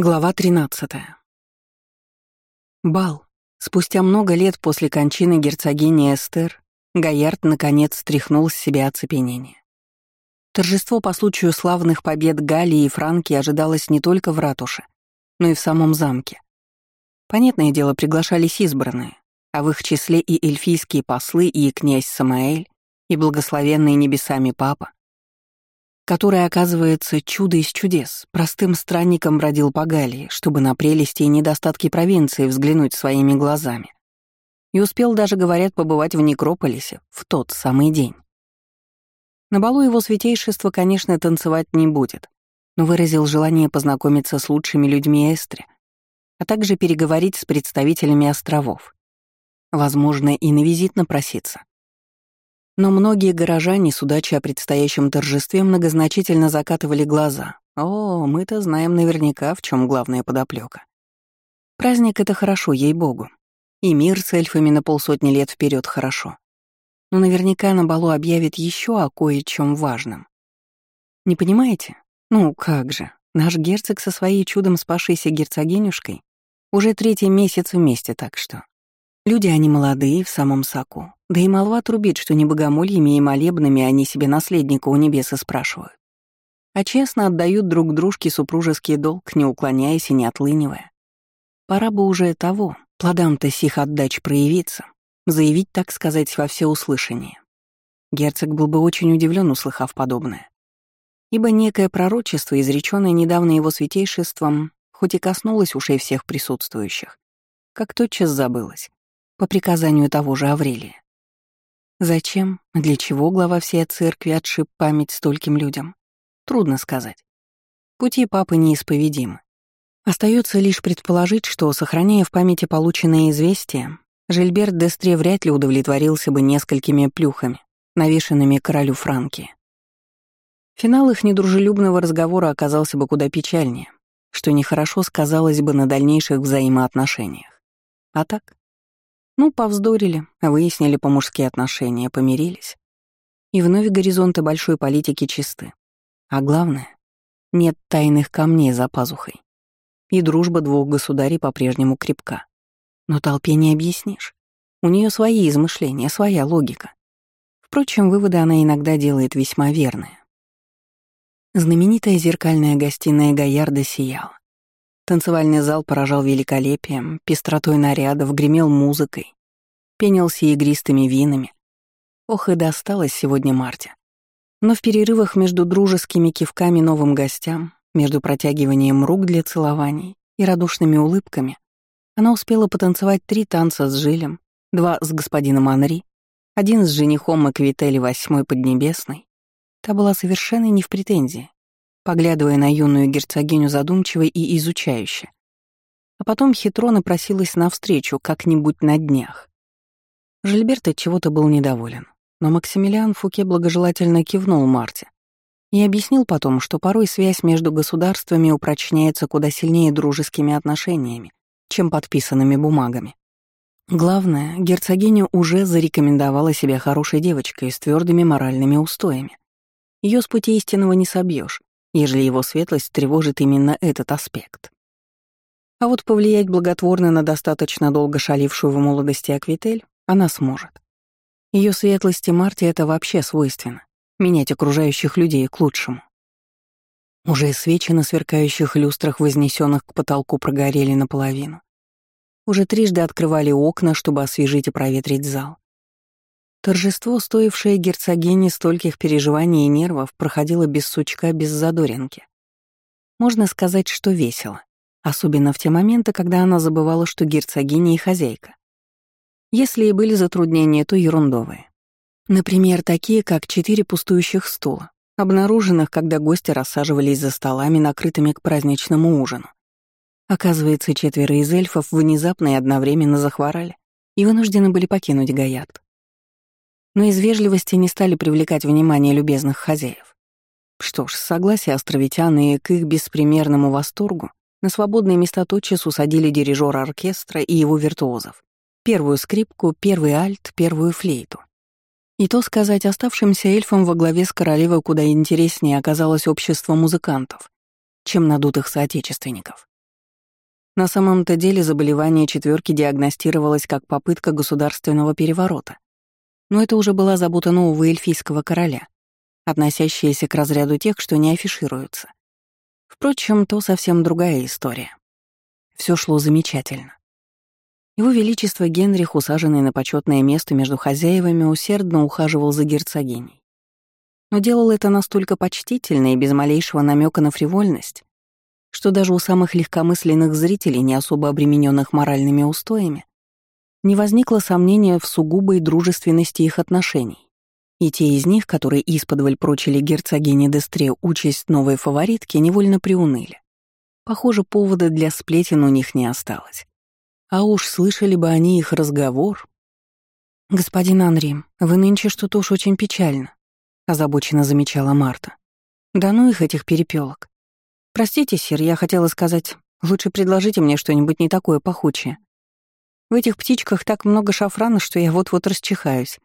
Глава 13. Бал. Спустя много лет после кончины герцогини Эстер, Гаярд наконец стряхнул с себя оцепенение. Торжество по случаю славных побед Галлии и Франки ожидалось не только в ратуше, но и в самом замке. Понятное дело, приглашались избранные, а в их числе и эльфийские послы, и князь Самаэль, и благословенный небесами папа, который, оказывается, чудо из чудес, простым странником бродил по Галлии, чтобы на прелести и недостатки провинции взглянуть своими глазами. И успел даже, говорят, побывать в Некрополисе в тот самый день. На балу его святейшество, конечно, танцевать не будет, но выразил желание познакомиться с лучшими людьми Эстри, а также переговорить с представителями островов. Возможно, и на визит напроситься. Но многие горожане, судачи о предстоящем торжестве, многозначительно закатывали глаза. О, мы-то знаем наверняка, в чем главная подоплека. Праздник — это хорошо, ей-богу. И мир с эльфами на полсотни лет вперед хорошо. Но наверняка на балу объявят еще о кое-чем важном. Не понимаете? Ну, как же. Наш герцог со своей чудом спасшейся герцогинюшкой уже третий месяц вместе, так что... Люди они молодые, в самом соку. Да и молва трубит, что не богомольями и молебнами они себе наследника у небеса спрашивают. А честно отдают друг дружке супружеский долг, не уклоняясь и не отлынивая. Пора бы уже того, плодам-то сих отдач проявиться, заявить, так сказать, во всеуслышание. Герцог был бы очень удивлен, услыхав подобное. Ибо некое пророчество, изреченное недавно его святейшеством, хоть и коснулось ушей всех присутствующих, как тотчас забылось, по приказанию того же Аврелия. Зачем, для чего глава всей церкви отшиб память стольким людям? Трудно сказать. Пути папы неисповедимы. Остается лишь предположить, что, сохраняя в памяти полученные известия, Жильберт Дестре вряд ли удовлетворился бы несколькими плюхами, навешанными королю Франки. Финал их недружелюбного разговора оказался бы куда печальнее, что нехорошо сказалось бы на дальнейших взаимоотношениях. А так? Ну, повздорили, выяснили по-мужски отношения, помирились. И вновь горизонты большой политики чисты. А главное, нет тайных камней за пазухой. И дружба двух государей по-прежнему крепка. Но толпе не объяснишь. У нее свои измышления, своя логика. Впрочем, выводы она иногда делает весьма верные. Знаменитая зеркальная гостиная Гаярда сияла. Танцевальный зал поражал великолепием, пестротой нарядов, гремел музыкой, пенился игристыми винами. Ох и досталось сегодня Марте. Но в перерывах между дружескими кивками новым гостям, между протягиванием рук для целований и радушными улыбками, она успела потанцевать три танца с Жилем, два с господином Анри, один с женихом Маквители восьмой Поднебесной. Та была совершенно не в претензии, поглядывая на юную герцогиню задумчиво и изучающе. А потом хитро напросилась навстречу как-нибудь на днях. Жильберт от чего-то был недоволен, но Максимилиан Фуке благожелательно кивнул Марте и объяснил потом, что порой связь между государствами упрочняется куда сильнее дружескими отношениями, чем подписанными бумагами. Главное, герцогиня уже зарекомендовала себя хорошей девочкой с твердыми моральными устоями. Ее с пути истинного не собьешь, ежели его светлость тревожит именно этот аспект. А вот повлиять благотворно на достаточно долго шалившую в молодости Аквитель она сможет. Ее светлости Марти это вообще свойственно — менять окружающих людей к лучшему. Уже свечи на сверкающих люстрах, вознесенных к потолку, прогорели наполовину. Уже трижды открывали окна, чтобы освежить и проветрить зал. Торжество, стоившее герцогине стольких переживаний и нервов, проходило без сучка, без задоринки. Можно сказать, что весело, особенно в те моменты, когда она забывала, что герцогиня и хозяйка. Если и были затруднения, то ерундовые. Например, такие, как четыре пустующих стула, обнаруженных, когда гости рассаживались за столами, накрытыми к праздничному ужину. Оказывается, четверо из эльфов внезапно и одновременно захворали и вынуждены были покинуть Гаят но из вежливости не стали привлекать внимание любезных хозяев. Что ж, с согласия островитян и к их беспримерному восторгу на свободные места тотчас усадили дирижера оркестра и его виртуозов. Первую скрипку, первый альт, первую флейту. И то сказать, оставшимся эльфам во главе с королевой куда интереснее оказалось общество музыкантов, чем надутых соотечественников. На самом-то деле заболевание четверки диагностировалось как попытка государственного переворота. Но это уже была забота нового эльфийского короля, относящаяся к разряду тех, что не афишируются. Впрочем, то совсем другая история. Все шло замечательно. Его Величество Генрих, усаженный на почетное место между хозяевами, усердно ухаживал за герцогиней. Но делал это настолько почтительно и без малейшего намека на фривольность, что даже у самых легкомысленных зрителей, не особо обремененных моральными устоями, не возникло сомнения в сугубой дружественности их отношений. И те из них, которые исподволь прочили герцогине Дестре участь новой фаворитки, невольно приуныли. Похоже, повода для сплетен у них не осталось. А уж слышали бы они их разговор. «Господин Анри, вы нынче что-то уж очень печально», — озабоченно замечала Марта. «Да ну их, этих перепелок. Простите, сир, я хотела сказать, лучше предложите мне что-нибудь не такое пахучее. В этих птичках так много шафрана, что я вот-вот расчихаюсь.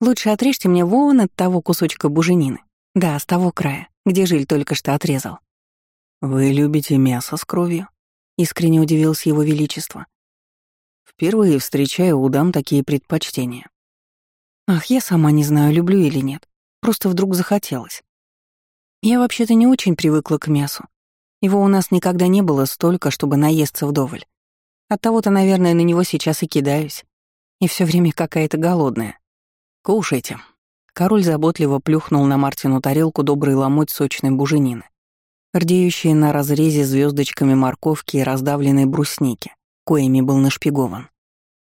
Лучше отрежьте мне вон от того кусочка буженины. Да, с того края, где жиль только что отрезал». «Вы любите мясо с кровью?» — искренне удивился его величество. Впервые встречаю у дам такие предпочтения. Ах, я сама не знаю, люблю или нет. Просто вдруг захотелось. Я вообще-то не очень привыкла к мясу. Его у нас никогда не было столько, чтобы наесться вдоволь. Оттого-то, наверное, на него сейчас и кидаюсь. И все время какая-то голодная. Кушайте. Король заботливо плюхнул на Мартину тарелку добрый ломоть сочной буженины, рдеющие на разрезе звездочками морковки и раздавленной брусники коими был нашпигован.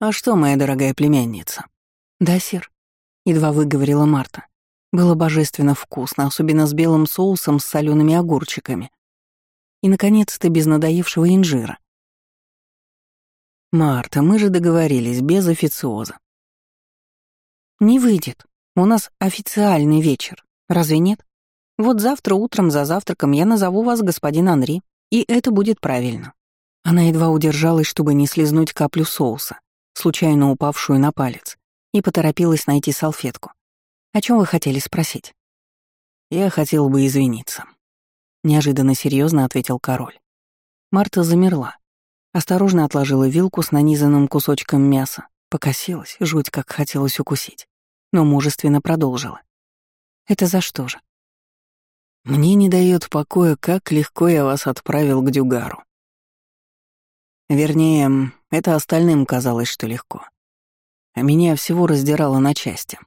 «А что, моя дорогая племянница?» «Да, сир», — едва выговорила Марта. Было божественно вкусно, особенно с белым соусом с солеными огурчиками. И, наконец-то, без надоевшего инжира. «Марта, мы же договорились, без официоза». «Не выйдет. У нас официальный вечер. Разве нет? Вот завтра утром за завтраком я назову вас господин Анри, и это будет правильно». Она едва удержалась, чтобы не слезнуть каплю соуса, случайно упавшую на палец, и поторопилась найти салфетку. «О чем вы хотели спросить?» «Я хотел бы извиниться», — неожиданно серьезно ответил король. Марта замерла, осторожно отложила вилку с нанизанным кусочком мяса, покосилась, жуть как хотелось укусить, но мужественно продолжила. «Это за что же?» «Мне не дает покоя, как легко я вас отправил к Дюгару. Вернее, это остальным казалось, что легко. А меня всего раздирало на части.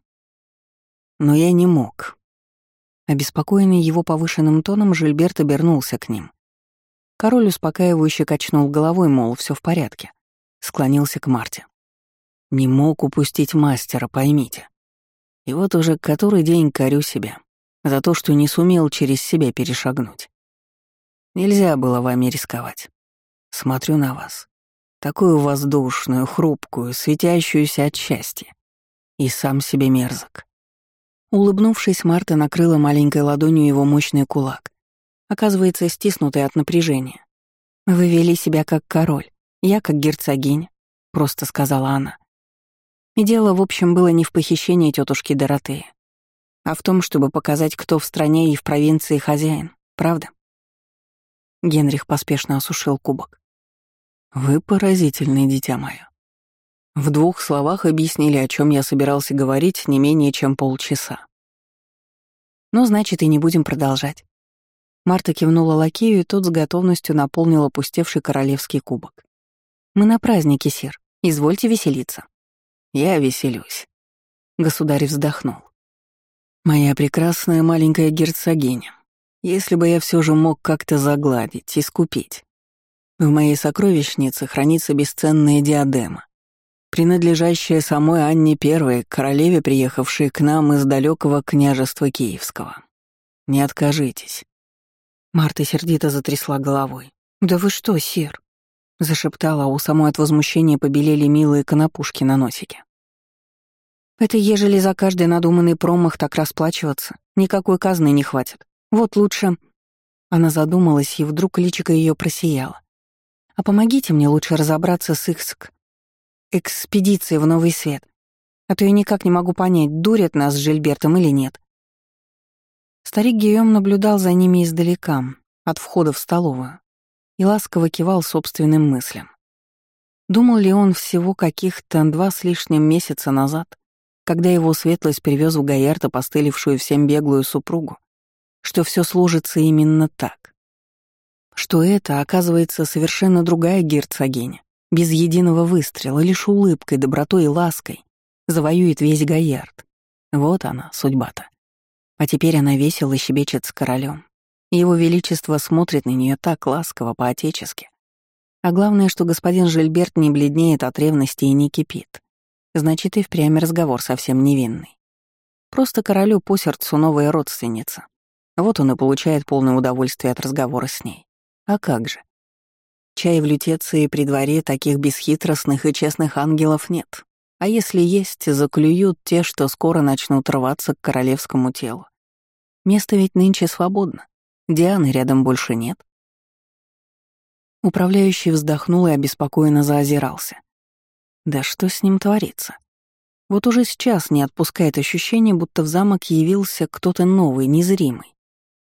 Но я не мог. Обеспокоенный его повышенным тоном, Жильберт обернулся к ним. Король успокаивающе качнул головой, мол, все в порядке. Склонился к Марте. Не мог упустить мастера, поймите. И вот уже который день корю себя за то, что не сумел через себя перешагнуть. Нельзя было вами рисковать. Смотрю на вас. Такую воздушную, хрупкую, светящуюся от счастья. И сам себе мерзок. Улыбнувшись, Марта накрыла маленькой ладонью его мощный кулак, оказывается, стиснутый от напряжения. «Вы вели себя как король, я как герцогиня», — просто сказала она. И дело, в общем, было не в похищении тетушки Доротеи, а в том, чтобы показать, кто в стране и в провинции хозяин, правда? Генрих поспешно осушил кубок. «Вы поразительный, дитя мое. В двух словах объяснили, о чем я собирался говорить не менее чем полчаса. Ну, значит, и не будем продолжать. Марта кивнула лакею, и тот с готовностью наполнил опустевший королевский кубок. «Мы на празднике, сир. Извольте веселиться». «Я веселюсь». Государь вздохнул. «Моя прекрасная маленькая герцогиня, если бы я все же мог как-то загладить, искупить. В моей сокровищнице хранится бесценная диадема, принадлежащая самой Анне I, королеве, приехавшей к нам из далекого княжества Киевского. Не откажитесь». Марта сердито затрясла головой. «Да вы что, сир?» — зашептала, а у самой от возмущения побелели милые конопушки на носике. «Это ежели за каждый надуманный промах так расплачиваться, никакой казны не хватит. Вот лучше...» Она задумалась, и вдруг личико ее просияло. «А помогите мне лучше разобраться с их экспедицией в Новый Свет, а то я никак не могу понять, дурят нас с Жильбертом или нет». Старик Гийом наблюдал за ними издалека, от входа в столовую. и ласково кивал собственным мыслям. Думал ли он всего каких-то два с лишним месяца назад, когда его светлость привез в Гаярта постылившую всем беглую супругу, что все сложится именно так? Что это, оказывается, совершенно другая герцогиня, без единого выстрела, лишь улыбкой, добротой и лаской, завоюет весь Гаярд. Вот она, судьба-то. А теперь она весело щебечет с королем. Его Величество смотрит на нее так ласково, по-отечески. А главное, что господин Жильберт не бледнеет от ревности и не кипит. Значит, и впрямь разговор совсем невинный. Просто королю по сердцу новая родственница. Вот он и получает полное удовольствие от разговора с ней. А как же? Чай в лютеции при дворе таких бесхитростных и честных ангелов нет. А если есть, заклюют те, что скоро начнут рваться к королевскому телу. Место ведь нынче свободно. Дианы рядом больше нет. Управляющий вздохнул и обеспокоенно заозирался. Да что с ним творится? Вот уже сейчас не отпускает ощущение, будто в замок явился кто-то новый, незримый.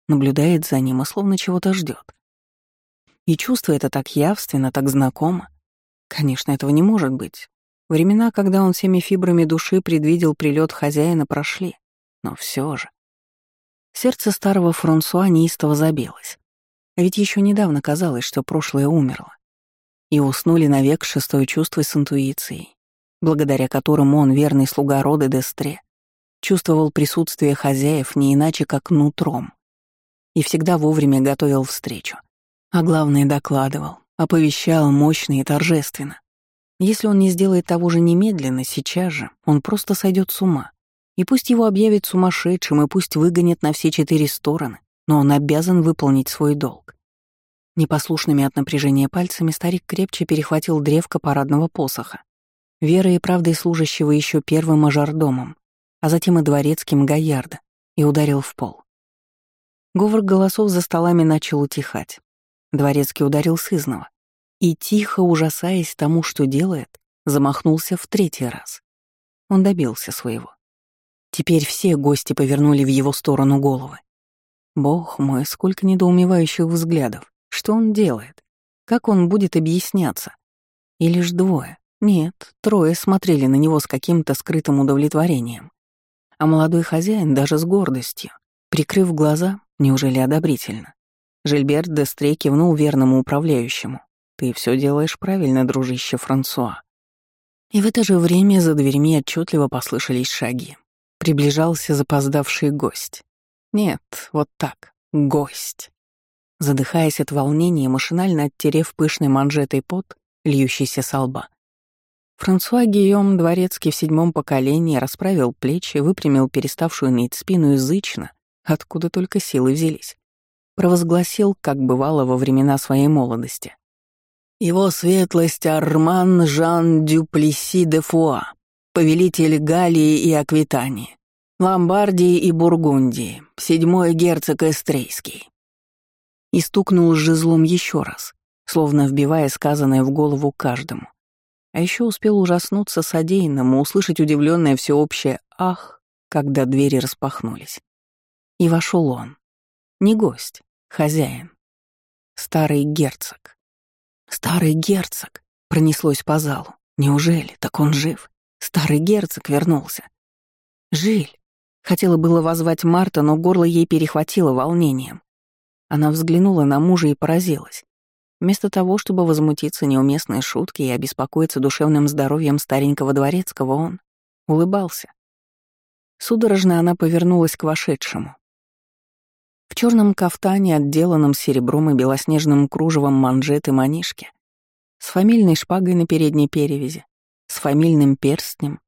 Наблюдает за ним и словно чего-то ждет. И чувство это так явственно, так знакомо. Конечно, этого не может быть. Времена, когда он всеми фибрами души предвидел прилет хозяина, прошли. Но все же. Сердце старого Франсуа неистово забилось. Ведь еще недавно казалось, что прошлое умерло. И уснули навек шестое чувство с интуицией, благодаря которому он, верный слуга рода Дестре, чувствовал присутствие хозяев не иначе, как нутром. И всегда вовремя готовил встречу. А главное, докладывал, оповещал мощно и торжественно. Если он не сделает того же немедленно, сейчас же, он просто сойдет с ума. И пусть его объявят сумасшедшим, и пусть выгонят на все четыре стороны, но он обязан выполнить свой долг. Непослушными от напряжения пальцами старик крепче перехватил древко парадного посоха, верой и правдой служащего еще первым мажордомом, а затем и дворецким Гаярда, и ударил в пол. Говор голосов за столами начал утихать. Дворецкий ударил сызново и, тихо ужасаясь тому, что делает, замахнулся в третий раз. Он добился своего. Теперь все гости повернули в его сторону головы. Бог мой, сколько недоумевающих взглядов. Что он делает? Как он будет объясняться? И лишь двое, нет, трое смотрели на него с каким-то скрытым удовлетворением. А молодой хозяин даже с гордостью, прикрыв глаза, неужели одобрительно. Жильберт Дестре кивнул верному управляющему. «Ты все делаешь правильно, дружище Франсуа». И в это же время за дверьми отчетливо послышались шаги. Приближался запоздавший гость. Нет, вот так, гость. Задыхаясь от волнения, машинально оттерев пышной манжетой пот, льющийся со лба. Франсуа Гийом, дворецкий в седьмом поколении, расправил плечи, выпрямил переставшую ныть спину язычно, откуда только силы взялись. Провозгласил, как бывало во времена своей молодости. «Его светлость Арман Жан Дюплеси де Фуа, повелитель Галлии и Аквитании, Ломбардии и Бургундии, седьмой герцог Эстрейский. И стукнул жезлом еще раз, словно вбивая сказанное в голову каждому. А еще успел ужаснуться содеянному, услышать удивленное всеобщее «ах», когда двери распахнулись. И вошел он. Не гость, хозяин. Старый герцог. Старый герцог пронеслось по залу. Неужели? Так он жив. Старый герцог вернулся. Жиль. Хотела было возвать Марта, но горло ей перехватило волнением. Она взглянула на мужа и поразилась. Вместо того, чтобы возмутиться неуместной шутки и обеспокоиться душевным здоровьем старенького дворецкого, он улыбался. Судорожно она повернулась к вошедшему. В черном кафтане, отделанном серебром и белоснежным кружевом манжеты манишки, с фамильной шпагой на передней перевязи, с фамильным перстнем,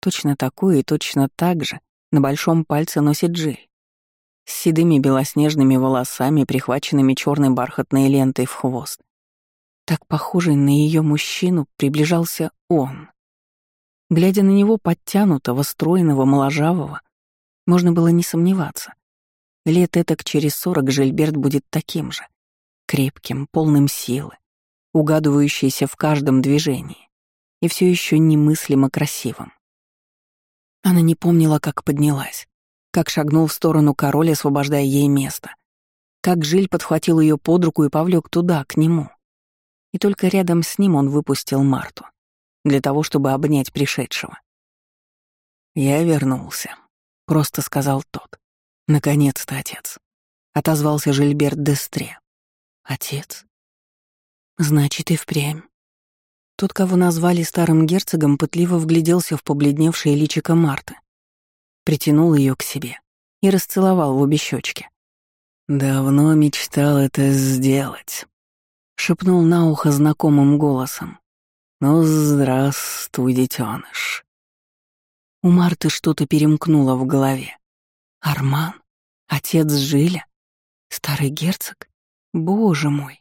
точно такой и точно так же на большом пальце носит Джиль. С седыми белоснежными волосами, прихваченными черной бархатной лентой в хвост. Так похожий на ее мужчину приближался он. Глядя на него подтянутого, стройного, моложавого, можно было не сомневаться. Лет этак через сорок Жильберт будет таким же. Крепким, полным силы, угадывающийся в каждом движении и все еще немыслимо красивым. Она не помнила, как поднялась, как шагнул в сторону король, освобождая ей место. как Жиль подхватил ее под руку и повлек туда, к нему. И только рядом с ним он выпустил Марту, для того, чтобы обнять пришедшего. «Я вернулся», — просто сказал тот. «Наконец-то, отец», — отозвался Жильберт Дестре. «Отец?» «Значит, и впрямь». Тот, кого назвали старым герцогом, пытливо вгляделся в побледневшее личико Марты, притянул ее к себе и расцеловал в обе щечки. «Давно мечтал это сделать», — шепнул на ухо знакомым голосом. «Ну, здравствуй, детеныш. У Марты что-то перемкнуло в голове. «Арман? Отец Жиля? Старый герцог? Боже мой!»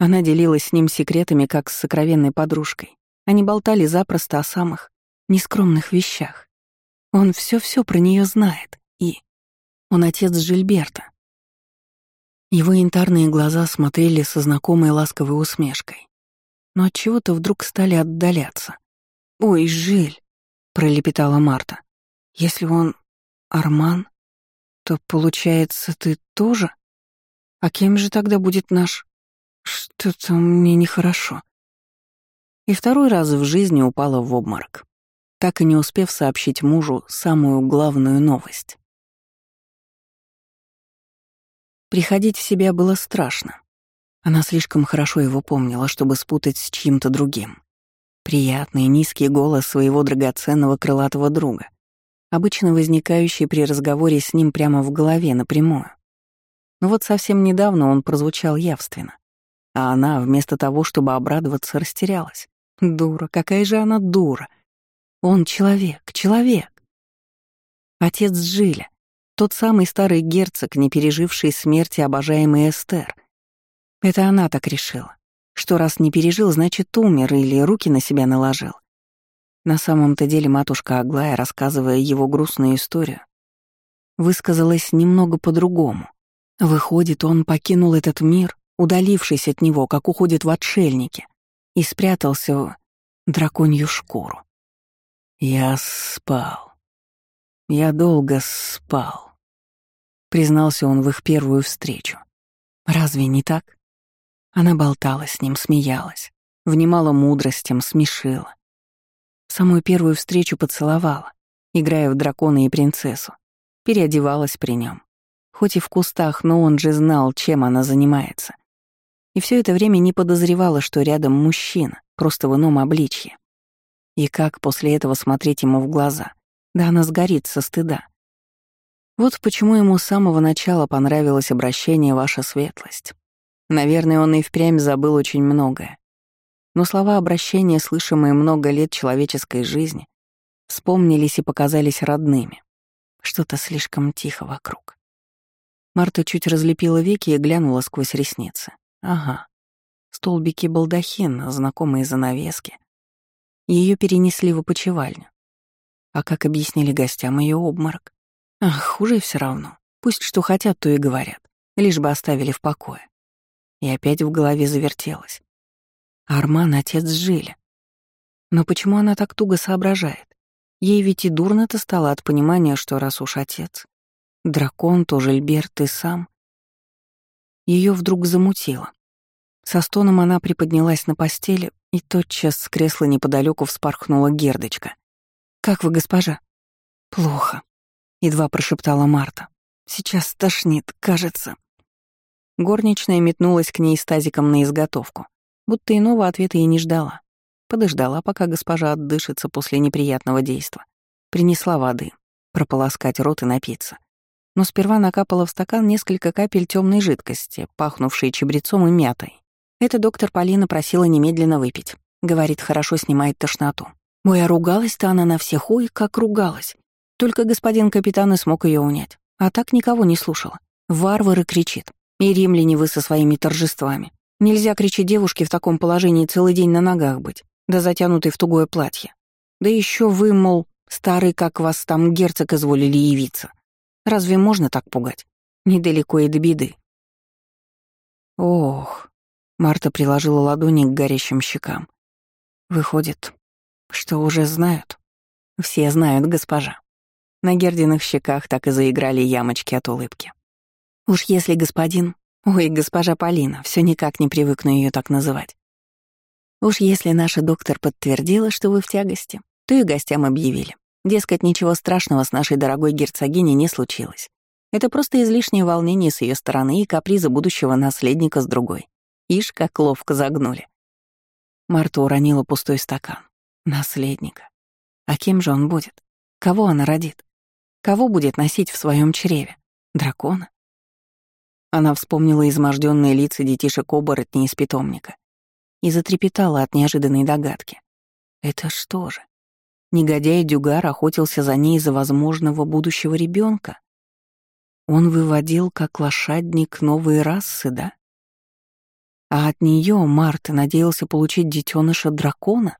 Она делилась с ним секретами, как с сокровенной подружкой. Они болтали запросто о самых нескромных вещах. Он все-все про нее знает. И он отец Жильберта. Его янтарные глаза смотрели со знакомой ласковой усмешкой. Но от чего то вдруг стали отдаляться. «Ой, Жиль!» — пролепетала Марта. «Если он Арман, то, получается, ты тоже? А кем же тогда будет наш... Что-то мне нехорошо». И второй раз в жизни упала в обморок, так и не успев сообщить мужу самую главную новость. Приходить в себя было страшно. Она слишком хорошо его помнила, чтобы спутать с чьим-то другим. Приятный низкий голос своего драгоценного крылатого друга, обычно возникающий при разговоре с ним прямо в голове напрямую. Но вот совсем недавно он прозвучал явственно, а она, вместо того, чтобы обрадоваться, растерялась. Дура, какая же она дура! Он человек, человек. Отец Жиля, тот самый старый герцог, не переживший смерти обожаемой Эстер. Это она так решила, что раз не пережил, значит умер или руки на себя наложил. На самом-то деле матушка Аглая, рассказывая его грустную историю, высказалась немного по-другому. Выходит, он покинул этот мир, удалившись от него, как уходит в отшельники, и спрятался в драконью шкуру. Я спал. Я долго спал признался он в их первую встречу. Разве не так? Она болтала с ним, смеялась, внимала мудростям, смешила. Самую первую встречу поцеловала, играя в дракона и принцессу, переодевалась при нем. Хоть и в кустах, но он же знал, чем она занимается. И все это время не подозревала, что рядом мужчина, просто в ином обличье. И как после этого смотреть ему в глаза? Да она сгорит со стыда. Вот почему ему с самого начала понравилось обращение «Ваша светлость». Наверное, он и впрямь забыл очень многое. Но слова обращения, слышимые много лет человеческой жизни, вспомнились и показались родными. Что-то слишком тихо вокруг. Марта чуть разлепила веки и глянула сквозь ресницы. Ага. Столбики балдахин, знакомые занавески. Ее перенесли в опочивальню. А как объяснили гостям ее обморок? Ах, хуже все равно. Пусть что хотят, то и говорят. Лишь бы оставили в покое. И опять в голове завертелось. Арман — отец Жиля. Но почему она так туго соображает? Ей ведь и дурно-то стало от понимания, что раз уж отец, дракон, то Жильберт и сам. Ее вдруг замутило. Со стоном она приподнялась на постели, и тотчас с кресла неподалеку вспорхнула Гердочка. «Как вы, госпожа?» «Плохо», — едва прошептала Марта. «Сейчас тошнит, кажется». Горничная метнулась к ней с тазиком на изготовку, будто иного ответа и не ждала. Подождала, пока госпожа отдышится после неприятного действа. Принесла воды, прополоскать рот и напиться. Но сперва накапала в стакан несколько капель темной жидкости, пахнувшей чебрецом и мятой. Это доктор Полина просила немедленно выпить. Говорит, хорошо снимает тошноту. Ой, а ругалась-то она на всех, ой, как ругалась. Только господин капитан и смог ее унять. А так никого не слушала. Варвары кричит. И римляне вы со своими торжествами. Нельзя кричать девушке в таком положении целый день на ногах быть, да затянутой в тугое платье. Да еще вы, мол, старый, как вас там герцог изволили явиться. Разве можно так пугать? Недалеко и до беды. Ох, Марта приложила ладони к горящим щекам. Выходит, что уже знают. Все знают, госпожа. На Гердиных щеках так и заиграли ямочки от улыбки. Уж если господин... Ой, госпожа Полина, все никак не привыкну ее так называть. Уж если наша доктор подтвердила, что вы в тягости, то и гостям объявили. Дескать, ничего страшного с нашей дорогой герцогиней не случилось. Это просто излишнее волнение с ее стороны и капризы будущего наследника с другой. Ишь, как ловко загнули. Марта уронила пустой стакан. Наследника. А кем же он будет? Кого она родит? Кого будет носить в своем чреве? Дракона? Она вспомнила изможденные лица детишек-оборотней из питомника и затрепетала от неожиданной догадки. Это что же? Негодяй Дюгар охотился за ней из-за возможного будущего ребенка. Он выводил как лошадник новые расы, да? А от нее Марта надеялся получить детеныша дракона?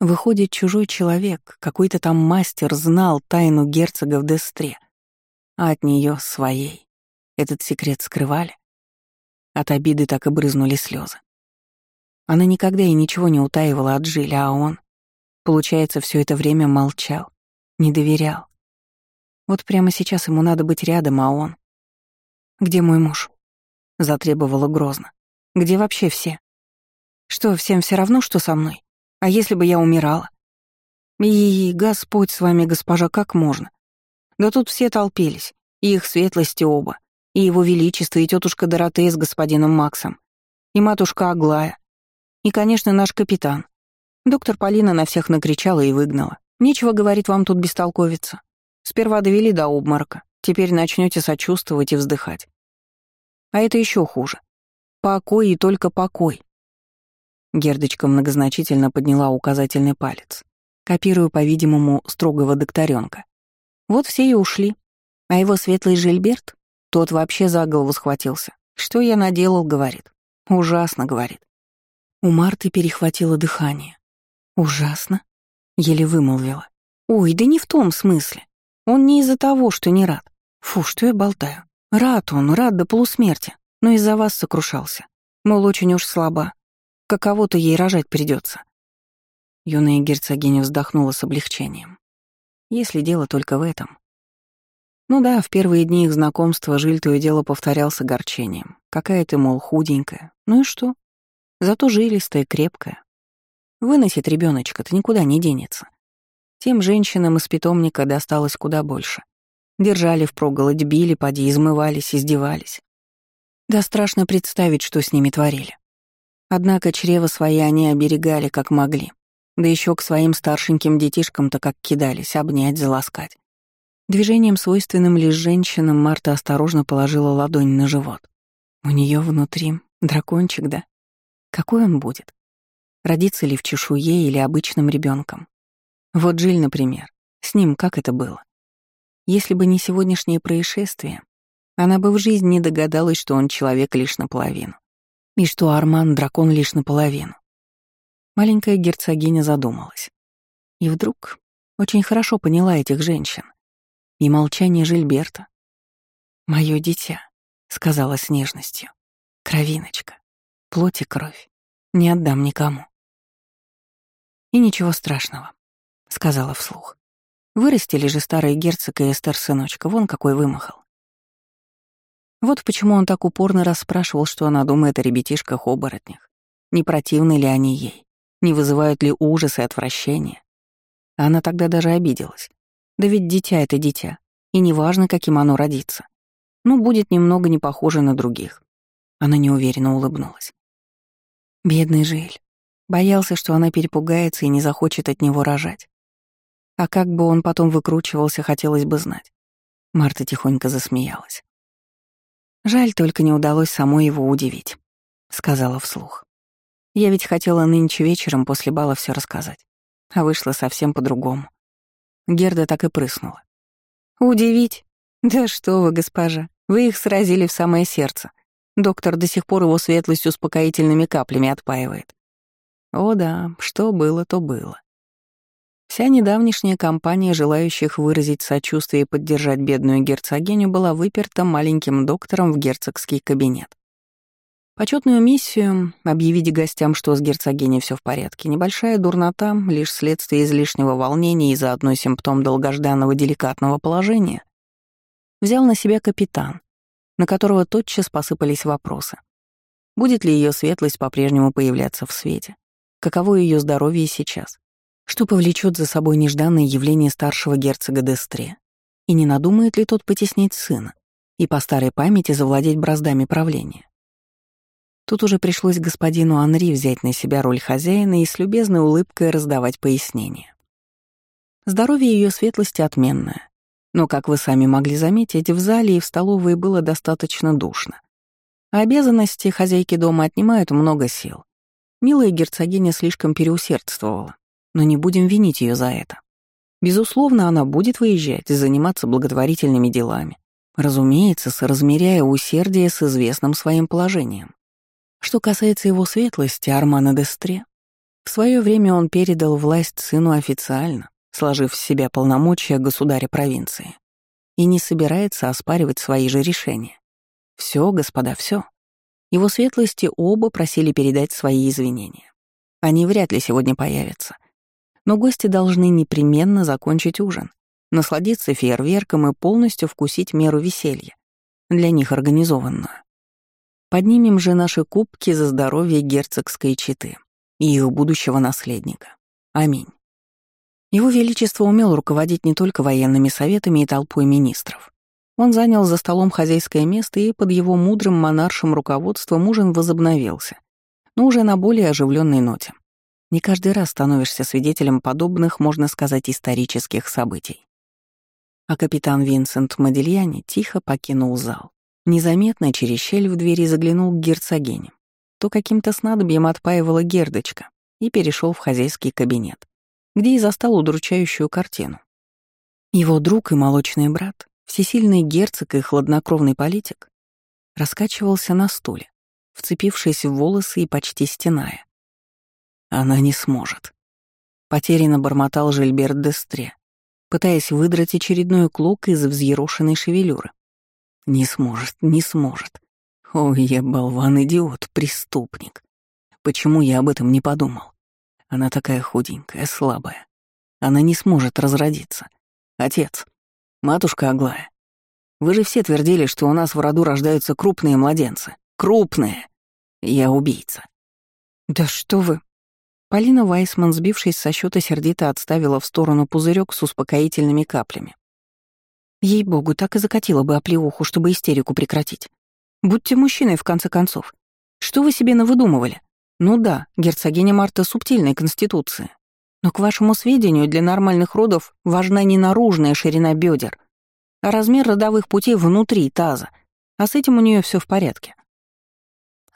Выходит, чужой человек, какой-то там мастер, знал тайну герцога в Дестре, а от нее своей. Этот секрет скрывали. От обиды так и брызнули слезы. Она никогда и ничего не утаивала от Жиля, а он, получается, все это время молчал, не доверял. Вот прямо сейчас ему надо быть рядом, а он... «Где мой муж?» — затребовала грозно. «Где вообще все? Что, всем все равно, что со мной? А если бы я умирала? И Господь с вами, госпожа, как можно? Да тут все толпились, и их светлости оба, и его величество, и тетушка Доротея с господином Максом, и матушка Аглая, и, конечно, наш капитан. Доктор Полина на всех накричала и выгнала. Нечего, говорит, вам тут бестолковиться. Сперва довели до обморока, теперь начнете сочувствовать и вздыхать. А это еще хуже. Покой и только покой. Гердочка многозначительно подняла указательный палец, копируя, по-видимому, строгого докторенка. Вот все и ушли. А его светлый Жильберт, тот вообще за голову схватился. «Что я наделал?» — говорит. «Ужасно», — говорит. У Марты перехватило дыхание. «Ужасно?» — еле вымолвила. «Ой, да не в том смысле. Он не из-за того, что не рад. Фу, что я болтаю. Рад он, рад до полусмерти, но из-за вас сокрушался. Мол, очень уж слаба. Каково-то ей рожать придется. Юная герцогиня вздохнула с облегчением. Если дело только в этом. Ну да, в первые дни их знакомства Жиль то и дело повторял с огорчением. Какая ты, мол, худенькая. Ну и что? Зато жилистая, крепкая. Выносит ребеночка-то никуда не денется. Тем женщинам из питомника досталось куда больше. Держали впроголодь, били, поди, измывались, издевались. Да страшно представить, что с ними творили. Однако чрево свои они оберегали как могли. Да еще к своим старшеньким детишкам-то как кидались, обнять, заласкать. Движением, свойственным лишь женщинам, Марта осторожно положила ладонь на живот. У нее внутри дракончик, да? Какой он будет? Родится ли в чешуе или обычным ребенком? Вот Жиль, например, с ним как это было? Если бы не сегодняшнее происшествие, она бы в жизни не догадалась, что он человек лишь наполовину. И что Арман — дракон лишь наполовину. Маленькая герцогиня задумалась. И вдруг очень хорошо поняла этих женщин. И молчание Жильберта. «Моё дитя», — сказала с нежностью. «Кровиночка, плоть и кровь. Не отдам никому». И ничего страшного. — сказала вслух. Вырастили же старый герцог и Эстер сыночка, вон какой вымахал. Вот почему он так упорно расспрашивал, что она думает о ребятишках-оборотнях. Не противны ли они ей? Не вызывают ли ужас и отвращение? она тогда даже обиделась. Да ведь дитя — это дитя, и неважно, каким оно родится. Ну, будет немного не похоже на других. Она неуверенно улыбнулась. Бедный Жиль. Боялся, что она перепугается и не захочет от него рожать. А как бы он потом выкручивался, хотелось бы знать. Марта тихонько засмеялась. «Жаль, только не удалось самой его удивить», — сказала вслух. «Я ведь хотела нынче вечером после бала все рассказать, а вышло совсем по-другому». Герда так и прыснула. «Удивить? Да что вы, госпожа, вы их сразили в самое сердце. Доктор до сих пор его светлость успокоительными каплями отпаивает. О да, что было, то было. Вся недавнешняя кампания желающих выразить сочувствие и поддержать бедную герцогиню была выперта маленьким доктором в герцогский кабинет. Почетную миссию — объявить гостям, что с герцогиней все в порядке. Небольшая дурнота — лишь следствие излишнего волнения и заодно симптом долгожданного деликатного положения. взял на себя капитан, на которого тотчас посыпались вопросы. Будет ли ее светлость по-прежнему появляться в свете? Каково ее здоровье сейчас? Что повлечет за собой нежданное явление старшего герцога Дестре? И не надумает ли тот потеснить сына и по старой памяти завладеть браздами правления? Тут уже пришлось господину Анри взять на себя роль хозяина и с любезной улыбкой раздавать пояснения. Здоровье ее светлости отменное, но, как вы сами могли заметить, в зале и в столовой было достаточно душно. Обязанности хозяйки дома отнимают много сил. Милая герцогиня слишком переусердствовала, но не будем винить ее за это. Безусловно, она будет выезжать, заниматься благотворительными делами. Разумеется, соразмеряя усердие с известным своим положением. Что касается его светлости, Армана Дестре, в свое время он передал власть сыну официально, сложив в себя полномочия государя провинции, и не собирается оспаривать свои же решения. Все, господа, все. Его светлости оба просили передать свои извинения. Они вряд ли сегодня появятся. Но гости должны непременно закончить ужин, насладиться фейерверком и полностью вкусить меру веселья, для них организованную. Поднимем же наши кубки за здоровье герцогской четы и их будущего наследника. Аминь. Его Величество умел руководить не только военными советами и толпой министров. Он занял за столом хозяйское место, и под его мудрым монаршим руководством ужин возобновился, но уже на более оживленной ноте. Не каждый раз становишься свидетелем подобных, можно сказать, исторических событий. А капитан Винсент Модильяни тихо покинул зал. Незаметно через щель в двери заглянул к герцогине. То каким-то снадобьем отпаивала гердочка и перешел в хозяйский кабинет, где и застал удручающую картину. Его друг и молочный брат, всесильный герцог и хладнокровный политик, раскачивался на стуле, вцепившись в волосы и почти стеная. Она не сможет. Потерянно бормотал Жильберт Дестре, пытаясь выдрать очередной клок из взъерошенной шевелюры. Не сможет, не сможет. Ой, я болван-идиот, преступник. Почему я об этом не подумал? Она такая худенькая, слабая. Она не сможет разродиться. Отец, матушка Аглая, вы же все твердили, что у нас в роду рождаются крупные младенцы. Крупные! Я убийца. Да что вы... Полина Вайсман, сбившись со счета, сердито отставила в сторону пузырек с успокоительными каплями. Ей-богу, так и закатила бы оплеуху, чтобы истерику прекратить. Будьте мужчиной, в конце концов. Что вы себе навыдумывали? Ну да, герцогиня Марта субтильной конституции. Но, к вашему сведению, для нормальных родов важна не наружная ширина бедер, а размер родовых путей внутри таза. А с этим у нее все в порядке.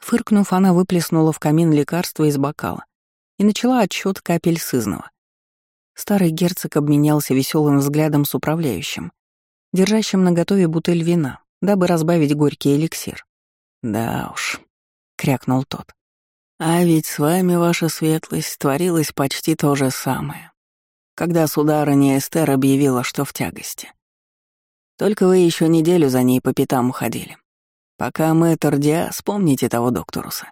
Фыркнув, она выплеснула в камин лекарство из бокала и начала отсчет капель сызного. Старый герцог обменялся веселым взглядом с управляющим держащим на готове бутыль вина, дабы разбавить горький эликсир. «Да уж», — крякнул тот. «А ведь с вами, ваша светлость, творилось почти то же самое, когда сударыня Эстер объявила, что в тягости. Только вы еще неделю за ней по пятам уходили. Пока мэтр Диас, помните того докторуса,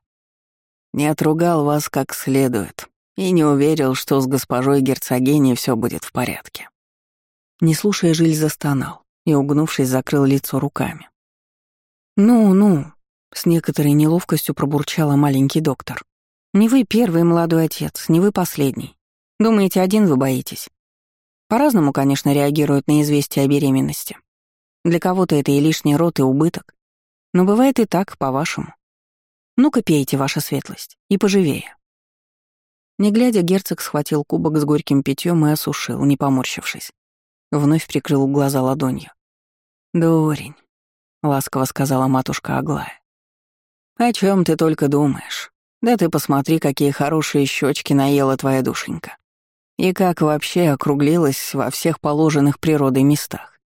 не отругал вас как следует и не уверил, что с госпожой герцогиней все будет в порядке». Не слушая, Жиль застонал и, угнувшись, закрыл лицо руками. «Ну-ну», — с некоторой неловкостью пробурчала маленький доктор. «Не вы первый молодой отец, не вы последний. Думаете, один вы боитесь? По-разному, конечно, реагируют на известие о беременности. Для кого-то это и лишний род, и убыток. Но бывает и так, по-вашему. Ну-ка пейте, ваша светлость, и поживее». Не глядя, герцог схватил кубок с горьким питьем и осушил, не поморщившись. Вновь прикрыл глаза ладонью. «Дурень», — ласково сказала матушка Аглая. «О чем ты только думаешь? Да ты посмотри, какие хорошие щечки наела твоя душенька. И как вообще округлилась во всех положенных природой местах.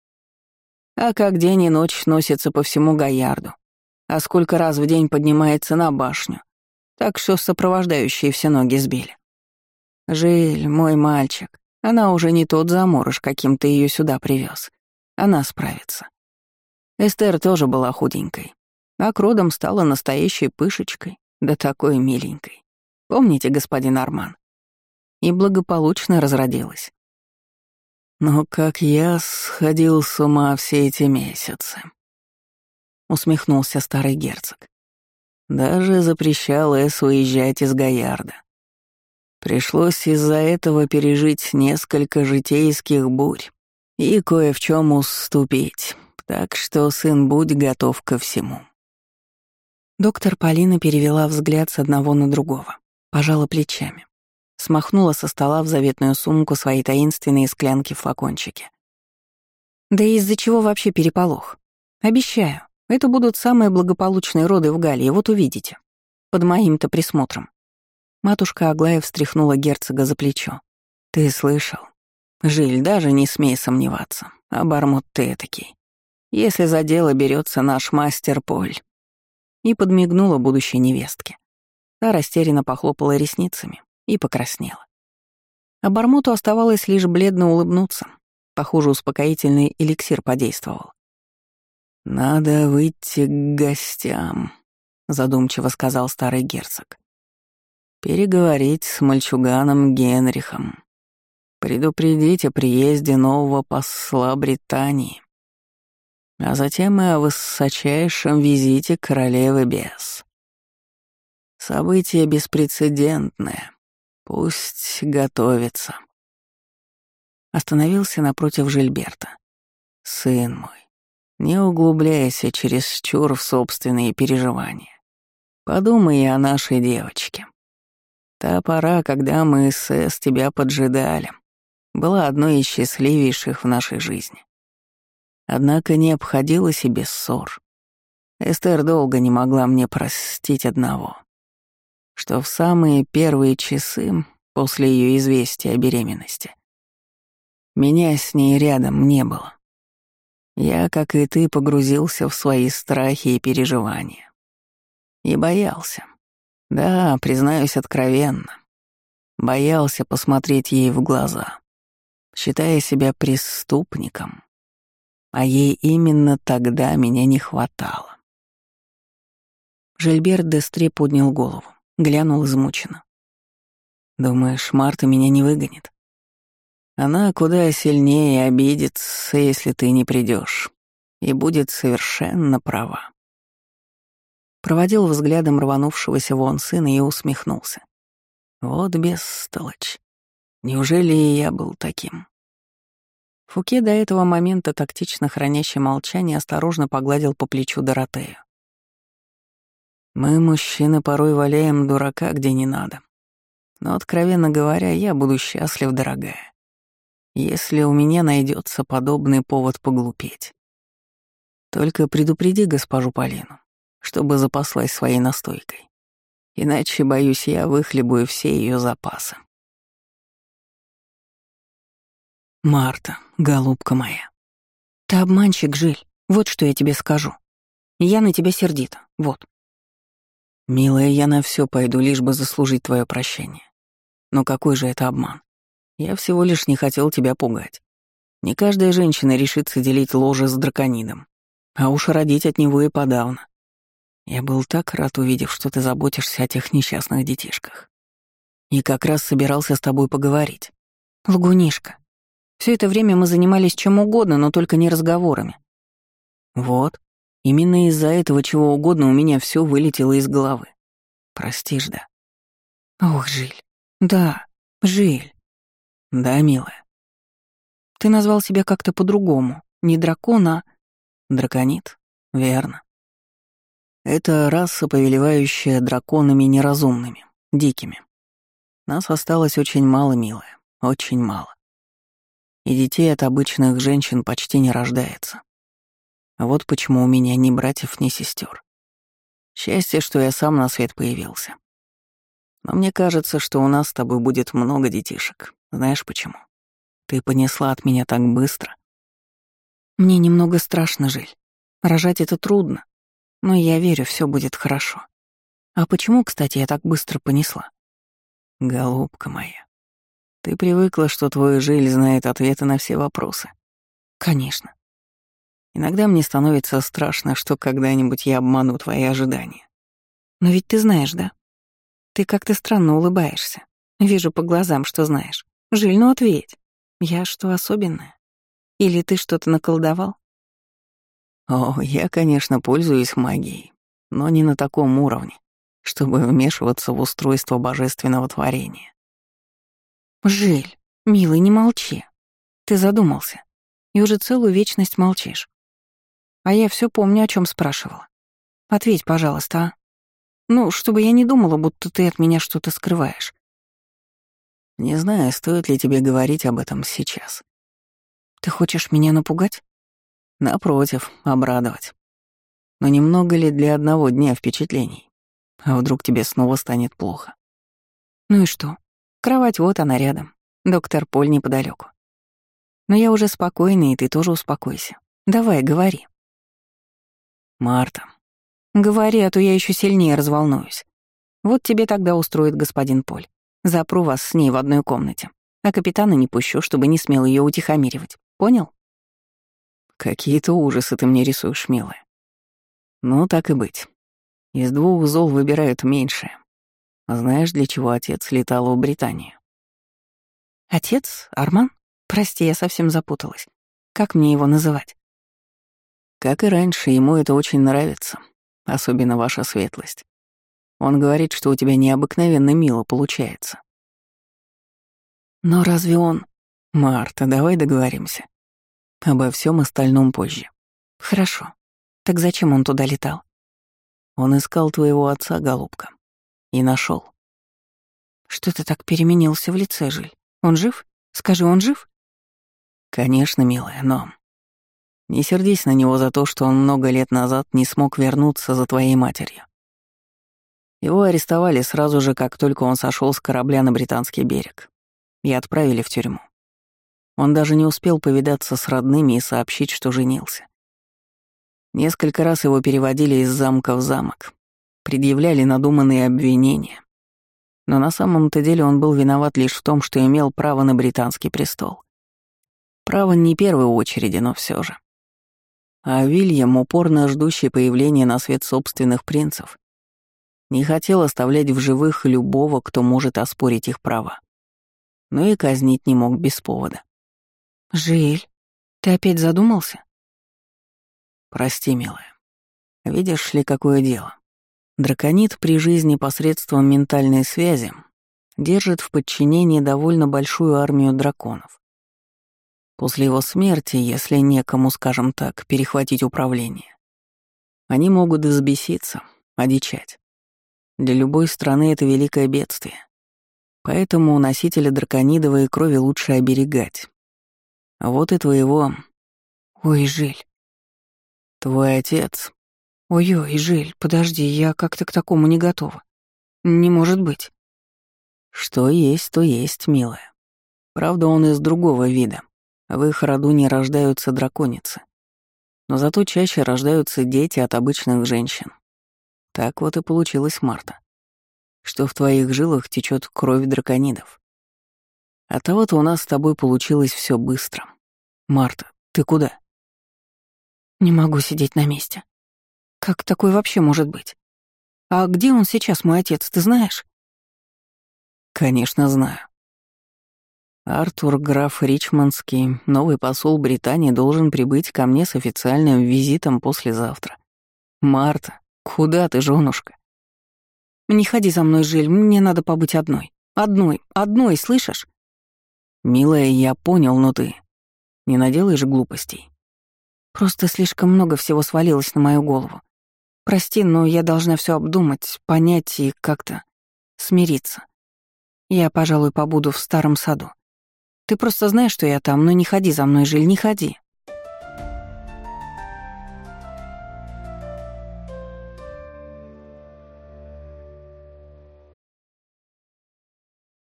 А как день и ночь носится по всему Гаярду. А сколько раз в день поднимается на башню. Так что сопровождающие все ноги сбили. Жиль, мой мальчик, она уже не тот заморыш, каким ты ее сюда привез. Она справится. Эстер тоже была худенькой, а к родам стала настоящей пышечкой, да такой миленькой. Помните, господин Арман? И благополучно разродилась. Но как я сходил с ума все эти месяцы. Усмехнулся старый герцог. Даже запрещал Эс уезжать из Гаярда. Пришлось из-за этого пережить несколько житейских бурь и кое в чем уступить, так что, сын, будь готов ко всему. Доктор Полина перевела взгляд с одного на другого, пожала плечами, смахнула со стола в заветную сумку свои таинственные склянки-флакончики. Да из-за чего вообще переполох? Обещаю, это будут самые благополучные роды в Галлии, вот увидите. Под моим-то присмотром. Матушка Аглая встряхнула герцога за плечо. «Ты слышал? Жиль, даже не смей сомневаться. Обормот ты этакий. Если за дело берется наш мастер Поль». И подмигнула будущей невестке. Та растерянно похлопала ресницами и покраснела. А Бармоту оставалось лишь бледно улыбнуться. Похоже, успокоительный эликсир подействовал. «Надо выйти к гостям», — задумчиво сказал старый герцог переговорить с мальчуганом Генрихом, предупредить о приезде нового посла Британии, а затем и о высочайшем визите королевы Бес. Событие беспрецедентное. Пусть готовится. Остановился напротив Жильберта. Сын мой, не углубляйся чересчур в собственные переживания. Подумай о нашей девочке. Та пора, когда мы с Эс тебя поджидали, была одной из счастливейших в нашей жизни. Однако не обходилась и ссор. Эстер долго не могла мне простить одного, что в самые первые часы после ее известия о беременности меня с ней рядом не было. Я, как и ты, погрузился в свои страхи и переживания. И боялся. Да, признаюсь откровенно. Боялся посмотреть ей в глаза, считая себя преступником. А ей именно тогда меня не хватало. Жильберт Дестре поднял голову, глянул измученно. «Думаешь, Марта меня не выгонит? Она куда сильнее обидится, если ты не придешь, и будет совершенно права. Проводил взглядом рванувшегося вон сына и усмехнулся. Вот бестолочь. Неужели и я был таким? Фуке до этого момента, тактично хранящий молчание, осторожно погладил по плечу Доротею. «Мы, мужчины, порой валяем дурака, где не надо. Но, откровенно говоря, я буду счастлив, дорогая. Если у меня найдется подобный повод поглупеть. Только предупреди госпожу Полину чтобы запаслась своей настойкой. Иначе, боюсь, я выхлебую все ее запасы. Марта, голубка моя. Ты обманщик, Жиль. Вот что я тебе скажу. Я на тебя сердита. Вот. Милая, я на все пойду, лишь бы заслужить твое прощение. Но какой же это обман? Я всего лишь не хотел тебя пугать. Не каждая женщина решится делить ложе с драконидом. А уж родить от него и подавно. Я был так рад, увидев, что ты заботишься о тех несчастных детишках. И как раз собирался с тобой поговорить. Лгунишка. Все это время мы занимались чем угодно, но только не разговорами. Вот. Именно из-за этого чего угодно у меня все вылетело из головы. Простишь, да? Ох, Жиль. Да, Жиль. Да, милая. Ты назвал себя как-то по-другому. Не дракон, а... Драконит. Верно. Это раса, повелевающая драконами неразумными, дикими. Нас осталось очень мало, милая, очень мало. И детей от обычных женщин почти не рождается. Вот почему у меня ни братьев, ни сестер. Счастье, что я сам на свет появился. Но мне кажется, что у нас с тобой будет много детишек. Знаешь почему? Ты понесла от меня так быстро. Мне немного страшно, Жиль. Рожать это трудно. Но я верю, все будет хорошо. А почему, кстати, я так быстро понесла? Голубка моя, ты привыкла, что твой жиль знает ответы на все вопросы. Конечно. Иногда мне становится страшно, что когда-нибудь я обману твои ожидания. Но ведь ты знаешь, да? Ты как-то странно улыбаешься. Вижу по глазам, что знаешь. Жиль, ну ответь. Я что особенное? Или ты что-то наколдовал? О, я, конечно, пользуюсь магией, но не на таком уровне, чтобы вмешиваться в устройство божественного творения. Жиль, милый, не молчи. Ты задумался. И уже целую вечность молчишь. А я все помню, о чем спрашивала. Ответь, пожалуйста, а? Ну, чтобы я не думала, будто ты от меня что-то скрываешь. Не знаю, стоит ли тебе говорить об этом сейчас. Ты хочешь меня напугать? Напротив, обрадовать. Но немного ли для одного дня впечатлений? А вдруг тебе снова станет плохо? Ну и что? Кровать вот она рядом. Доктор Поль неподалеку. Но я уже спокойна, и ты тоже успокойся. Давай, говори. Марта. Говори, а то я еще сильнее разволнуюсь. Вот тебе тогда устроит господин Поль. Запру вас с ней в одной комнате. А капитана не пущу, чтобы не смел ее утихомиривать. Понял? Какие-то ужасы ты мне рисуешь, милая. Ну, так и быть. Из двух зол выбирают меньшее. Знаешь, для чего отец летал в Британию? Отец? Арман? Прости, я совсем запуталась. Как мне его называть? Как и раньше, ему это очень нравится. Особенно ваша светлость. Он говорит, что у тебя необыкновенно мило получается. Но разве он... Марта, давай договоримся. Обо всем остальном позже. Хорошо. Так зачем он туда летал? Он искал твоего отца, голубка. И нашел. Что ты так переменился в лице, Жиль? Он жив? Скажи, он жив? Конечно, милая, но... Не сердись на него за то, что он много лет назад не смог вернуться за твоей матерью. Его арестовали сразу же, как только он сошел с корабля на британский берег, и отправили в тюрьму. Он даже не успел повидаться с родными и сообщить, что женился. Несколько раз его переводили из замка в замок, предъявляли надуманные обвинения. Но на самом-то деле он был виноват лишь в том, что имел право на британский престол. Право не первой очереди, но все же. А Вильям, упорно ждущий появления на свет собственных принцев, не хотел оставлять в живых любого, кто может оспорить их права. Но и казнить не мог без повода. «Жиль, ты опять задумался?» «Прости, милая. Видишь ли, какое дело? Драконит при жизни посредством ментальной связи держит в подчинении довольно большую армию драконов. После его смерти, если некому, скажем так, перехватить управление, они могут избеситься, одичать. Для любой страны это великое бедствие. Поэтому носителя драконидовой крови лучше оберегать. А вот и твоего... Ой, Жиль. Твой отец. Ой-ой, Жиль, подожди, я как-то к такому не готова. Не может быть. Что есть, то есть, милая. Правда, он из другого вида. В их роду не рождаются драконицы. Но зато чаще рождаются дети от обычных женщин. Так вот и получилось, Марта. Что в твоих жилах течет кровь драконидов. А того-то у нас с тобой получилось все быстро. Марта, ты куда? Не могу сидеть на месте. Как такое вообще может быть? А где он сейчас, мой отец, ты знаешь? Конечно, знаю. Артур граф Ричмондский, новый посол Британии, должен прибыть ко мне с официальным визитом послезавтра. Марта, Куда ты, женушка? Не ходи за мной, Жиль, мне надо побыть одной. Одной, одной, слышишь? Милая, я понял, но ты не наделаешь глупостей. Просто слишком много всего свалилось на мою голову. Прости, но я должна все обдумать, понять и как-то смириться. Я, пожалуй, побуду в старом саду. Ты просто знаешь, что я там, но не ходи за мной, Жиль, не ходи.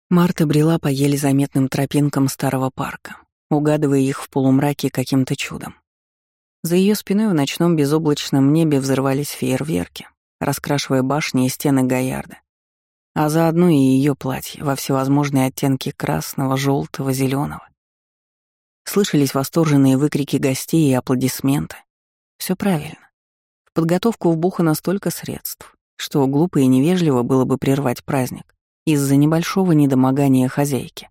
Марта брела по еле заметным тропинкам старого парка, угадывая их в полумраке каким-то чудом. За ее спиной в ночном безоблачном небе взрывались фейерверки, раскрашивая башни и стены Гаярда, а заодно и ее платье во всевозможные оттенки красного, желтого, зеленого. Слышались восторженные выкрики гостей и аплодисменты. Все правильно. В подготовку вбухано столько средств, что глупо и невежливо было бы прервать праздник из-за небольшого недомогания хозяйки.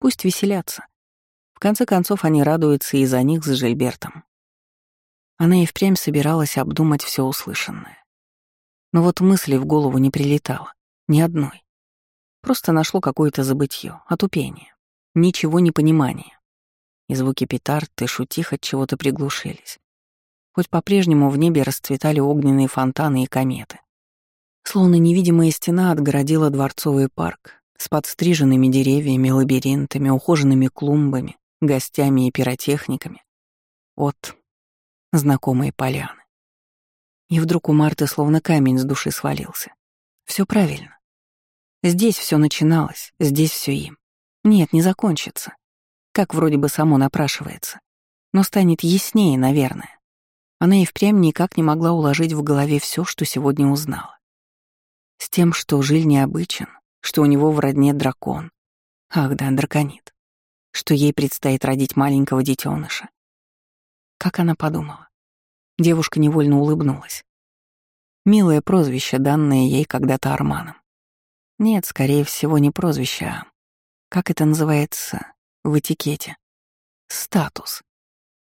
Пусть веселятся. В конце концов, они радуются и за них с Жильбертом. Она и впрямь собиралась обдумать все услышанное. Но вот мысли в голову не прилетало. Ни одной. Просто нашло какое-то забытье, отупение. Ничего не понимания. И звуки петард и шутих от чего-то приглушились. Хоть по-прежнему в небе расцветали огненные фонтаны и кометы. Словно невидимая стена отгородила дворцовый парк с подстриженными деревьями, лабиринтами, ухоженными клумбами, гостями и пиротехниками. От знакомой поляны. И вдруг у Марты словно камень с души свалился. Все правильно. Здесь все начиналось, здесь все им. Нет, не закончится. Как вроде бы само напрашивается. Но станет яснее, наверное. Она и впрямь никак не могла уложить в голове все, что сегодня узнала. С тем, что Жиль необычен, что у него в родне дракон. Ах да, драконит. Что ей предстоит родить маленького детеныша. Как она подумала? Девушка невольно улыбнулась. Милое прозвище, данное ей когда-то Арманом. Нет, скорее всего, не прозвище, а... Как это называется в этикете? Статус.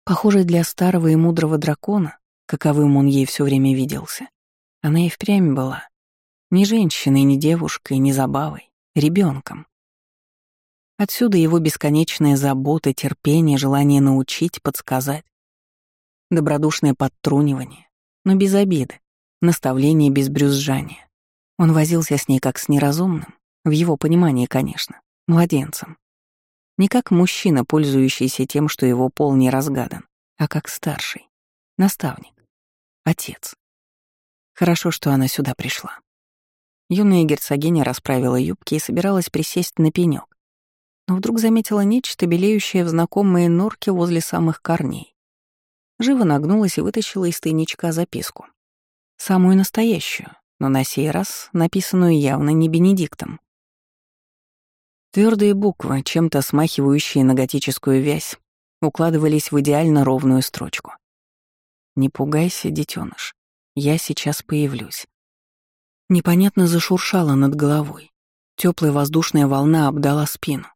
Похоже, для старого и мудрого дракона, каковым он ей все время виделся, она и впрямь была. Ни женщиной, ни девушкой, ни забавой, ребенком. Отсюда его бесконечная забота, терпение, желание научить, подсказать. Добродушное подтрунивание, но без обиды, наставление без брюзжания. Он возился с ней как с неразумным, в его понимании, конечно, младенцем. Не как мужчина, пользующийся тем, что его пол не разгадан, а как старший, наставник, отец. Хорошо, что она сюда пришла. Юная герцогиня расправила юбки и собиралась присесть на пенек, но вдруг заметила нечто, белеющее в знакомые норки возле самых корней. Живо нагнулась и вытащила из тайничка записку. Самую настоящую, но на сей раз написанную явно не Бенедиктом. Твердые буквы, чем-то смахивающие на готическую вязь, укладывались в идеально ровную строчку. «Не пугайся, детеныш, я сейчас появлюсь». Непонятно зашуршало над головой. Теплая воздушная волна обдала спину.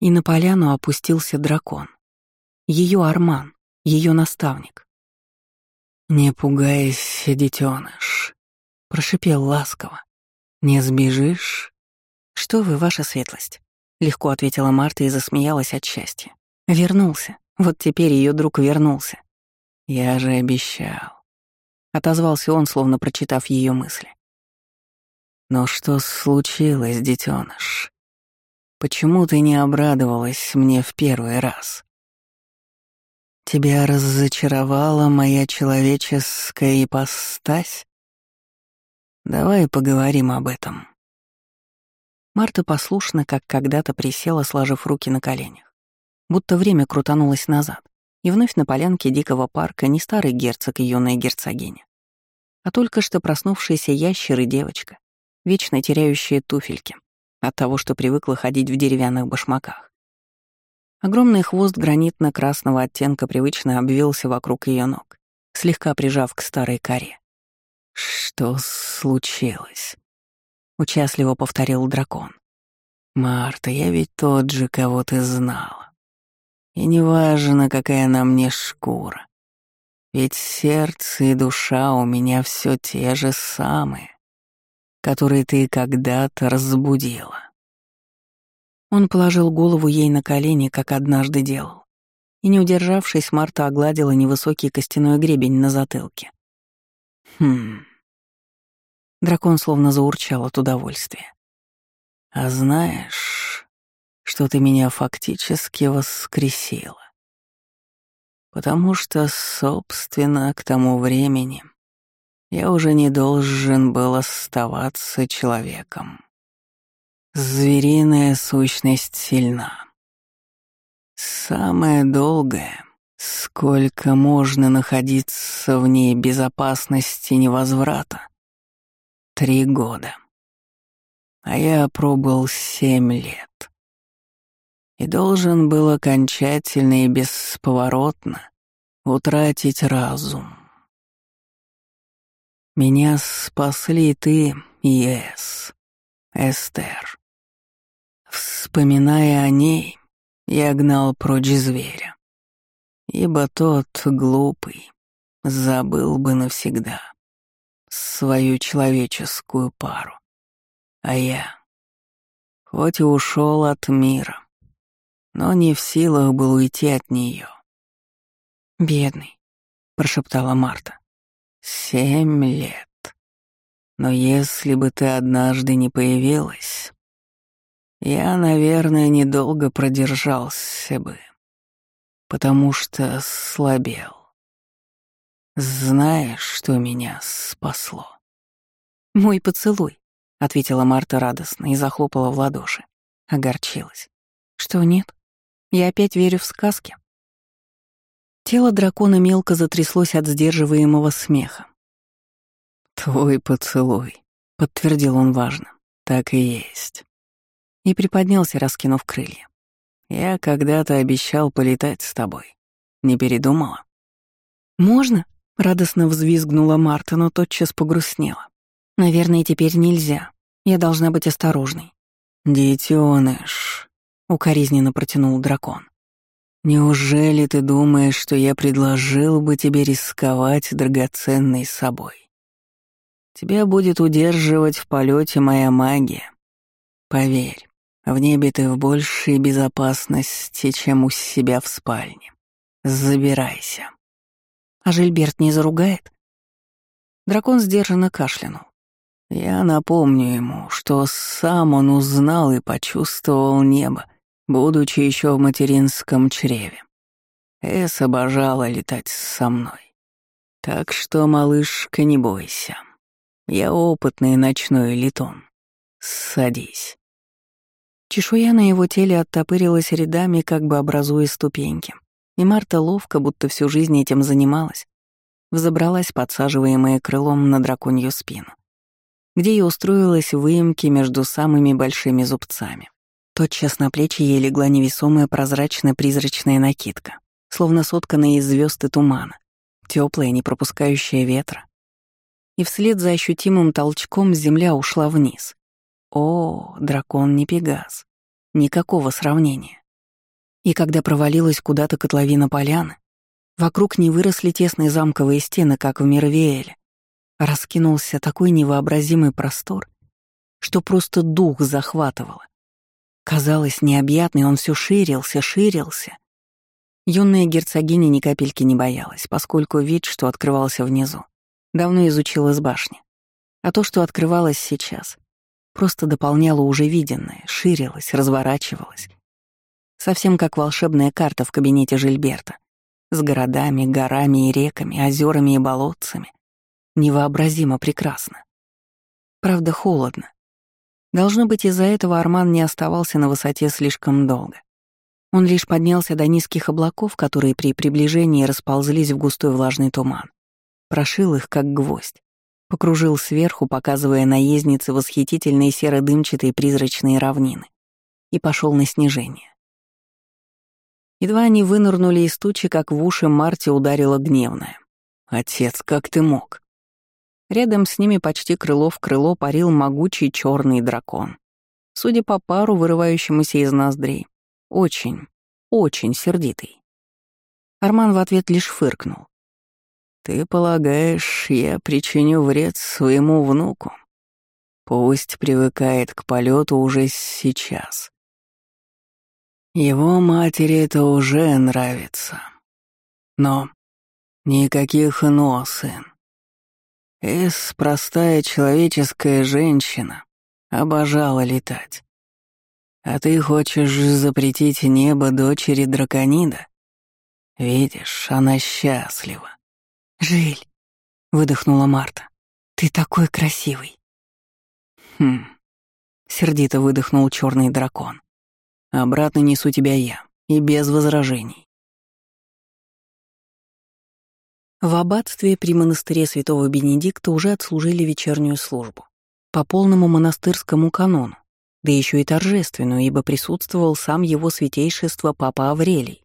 И на поляну опустился дракон. Ее Арман, ее наставник. «Не пугайся, детеныш», — прошипел ласково. «Не сбежишь?» «Что вы, ваша светлость?» — легко ответила Марта и засмеялась от счастья. «Вернулся. Вот теперь ее друг вернулся». «Я же обещал», — отозвался он, словно прочитав ее мысли. «Но что случилось, детеныш? Почему ты не обрадовалась мне в первый раз?» «Тебя разочаровала моя человеческая ипостась?» «Давай поговорим об этом». Марта послушно, как когда-то присела, сложив руки на коленях. Будто время крутанулось назад, и вновь на полянке дикого парка не старый герцог и юная герцогиня, а только что проснувшаяся ящер и девочка, вечно теряющая туфельки от того, что привыкла ходить в деревянных башмаках. Огромный хвост гранитно-красного оттенка привычно обвился вокруг ее ног, слегка прижав к старой коре. «Что случилось?» — участливо повторил дракон. «Марта, я ведь тот же, кого ты знала. И неважно, какая на мне шкура. Ведь сердце и душа у меня все те же самые, которые ты когда-то разбудила». Он положил голову ей на колени, как однажды делал. И, не удержавшись, Марта огладила невысокий костяной гребень на затылке. «Хм...» Дракон словно заурчал от удовольствия. «А знаешь, что ты меня фактически воскресила? Потому что, собственно, к тому времени я уже не должен был оставаться человеком. Звериная сущность сильна. Самое долгое, сколько можно находиться в ней безопасности невозврата, Три года. А я пробыл семь лет. И должен был окончательно и бесповоротно утратить разум. Меня спасли ты и Эс, Эстер. Вспоминая о ней, я гнал прочь зверя, ибо тот глупый забыл бы навсегда свою человеческую пару. А я, хоть и ушел от мира, но не в силах был уйти от нее. «Бедный», — прошептала Марта. «Семь лет. Но если бы ты однажды не появилась, я, наверное, недолго продержался бы, потому что слабел. Знаешь, что меня спасло? «Мой поцелуй», — ответила Марта радостно и захлопала в ладоши. Огорчилась. «Что нет? Я опять верю в сказки». Тело дракона мелко затряслось от сдерживаемого смеха. «Твой поцелуй», — подтвердил он важно. «Так и есть». И приподнялся, раскинув крылья. «Я когда-то обещал полетать с тобой. Не передумала?» «Можно?» — радостно взвизгнула Марта, но тотчас погрустнела. «Наверное, теперь нельзя. Я должна быть осторожной». «Детёныш», — укоризненно протянул дракон. «Неужели ты думаешь, что я предложил бы тебе рисковать драгоценной собой?» Тебя будет удерживать в полете моя магия. Поверь, в небе ты в большей безопасности, чем у себя в спальне. Забирайся. А Жильберт не заругает? Дракон сдержанно кашлянул. Я напомню ему, что сам он узнал и почувствовал небо, будучи еще в материнском чреве. Эс обожала летать со мной. Так что, малышка, не бойся. Я опытный ночной летун. Садись. Чешуя на его теле оттопырилась рядами, как бы образуя ступеньки. И Марта ловко, будто всю жизнь этим занималась, взобралась, подсаживаемая крылом на драконью спину, где и устроилась в выемке между самыми большими зубцами. Тотчас на плечи ей легла невесомая прозрачно-призрачная накидка, словно сотканная из звезд и тумана, теплая, не пропускающая ветра, и вслед за ощутимым толчком земля ушла вниз. О, дракон не Пегас. Никакого сравнения. И когда провалилась куда-то котловина поляны, вокруг не выросли тесные замковые стены, как в Мирвеэле. Раскинулся такой невообразимый простор, что просто дух захватывало. Казалось, необъятный он все ширился, ширился. Юная герцогиня ни капельки не боялась, поскольку вид, что открывался внизу, давно изучил из башни. А то, что открывалось сейчас, просто дополняло уже виденное, ширилось, разворачивалось. Совсем как волшебная карта в кабинете Жильберта. С городами, горами и реками, озерами и болотцами. Невообразимо прекрасно. Правда, холодно. Должно быть, из-за этого Арман не оставался на высоте слишком долго. Он лишь поднялся до низких облаков, которые при приближении расползлись в густой влажный туман прошил их как гвоздь, покружил сверху, показывая наезднице восхитительные серо-дымчатые призрачные равнины, и пошел на снижение. Едва они вынырнули из тучи, как в уши Марти ударила гневная. «Отец, как ты мог?» Рядом с ними почти крыло в крыло парил могучий черный дракон. Судя по пару, вырывающемуся из ноздрей, очень, очень сердитый. Арман в ответ лишь фыркнул. Ты полагаешь, я причиню вред своему внуку? Пусть привыкает к полету уже сейчас. Его матери это уже нравится. Но никаких «но», сын. Эс, простая человеческая женщина, обожала летать. А ты хочешь запретить небо дочери драконида? Видишь, она счастлива. «Жиль», — выдохнула Марта, — «ты такой красивый». «Хм», — сердито выдохнул черный дракон. «Обратно несу тебя я, и без возражений». В аббатстве при монастыре святого Бенедикта уже отслужили вечернюю службу. По полному монастырскому канону, да еще и торжественную, ибо присутствовал сам его святейшество Папа Аврелий,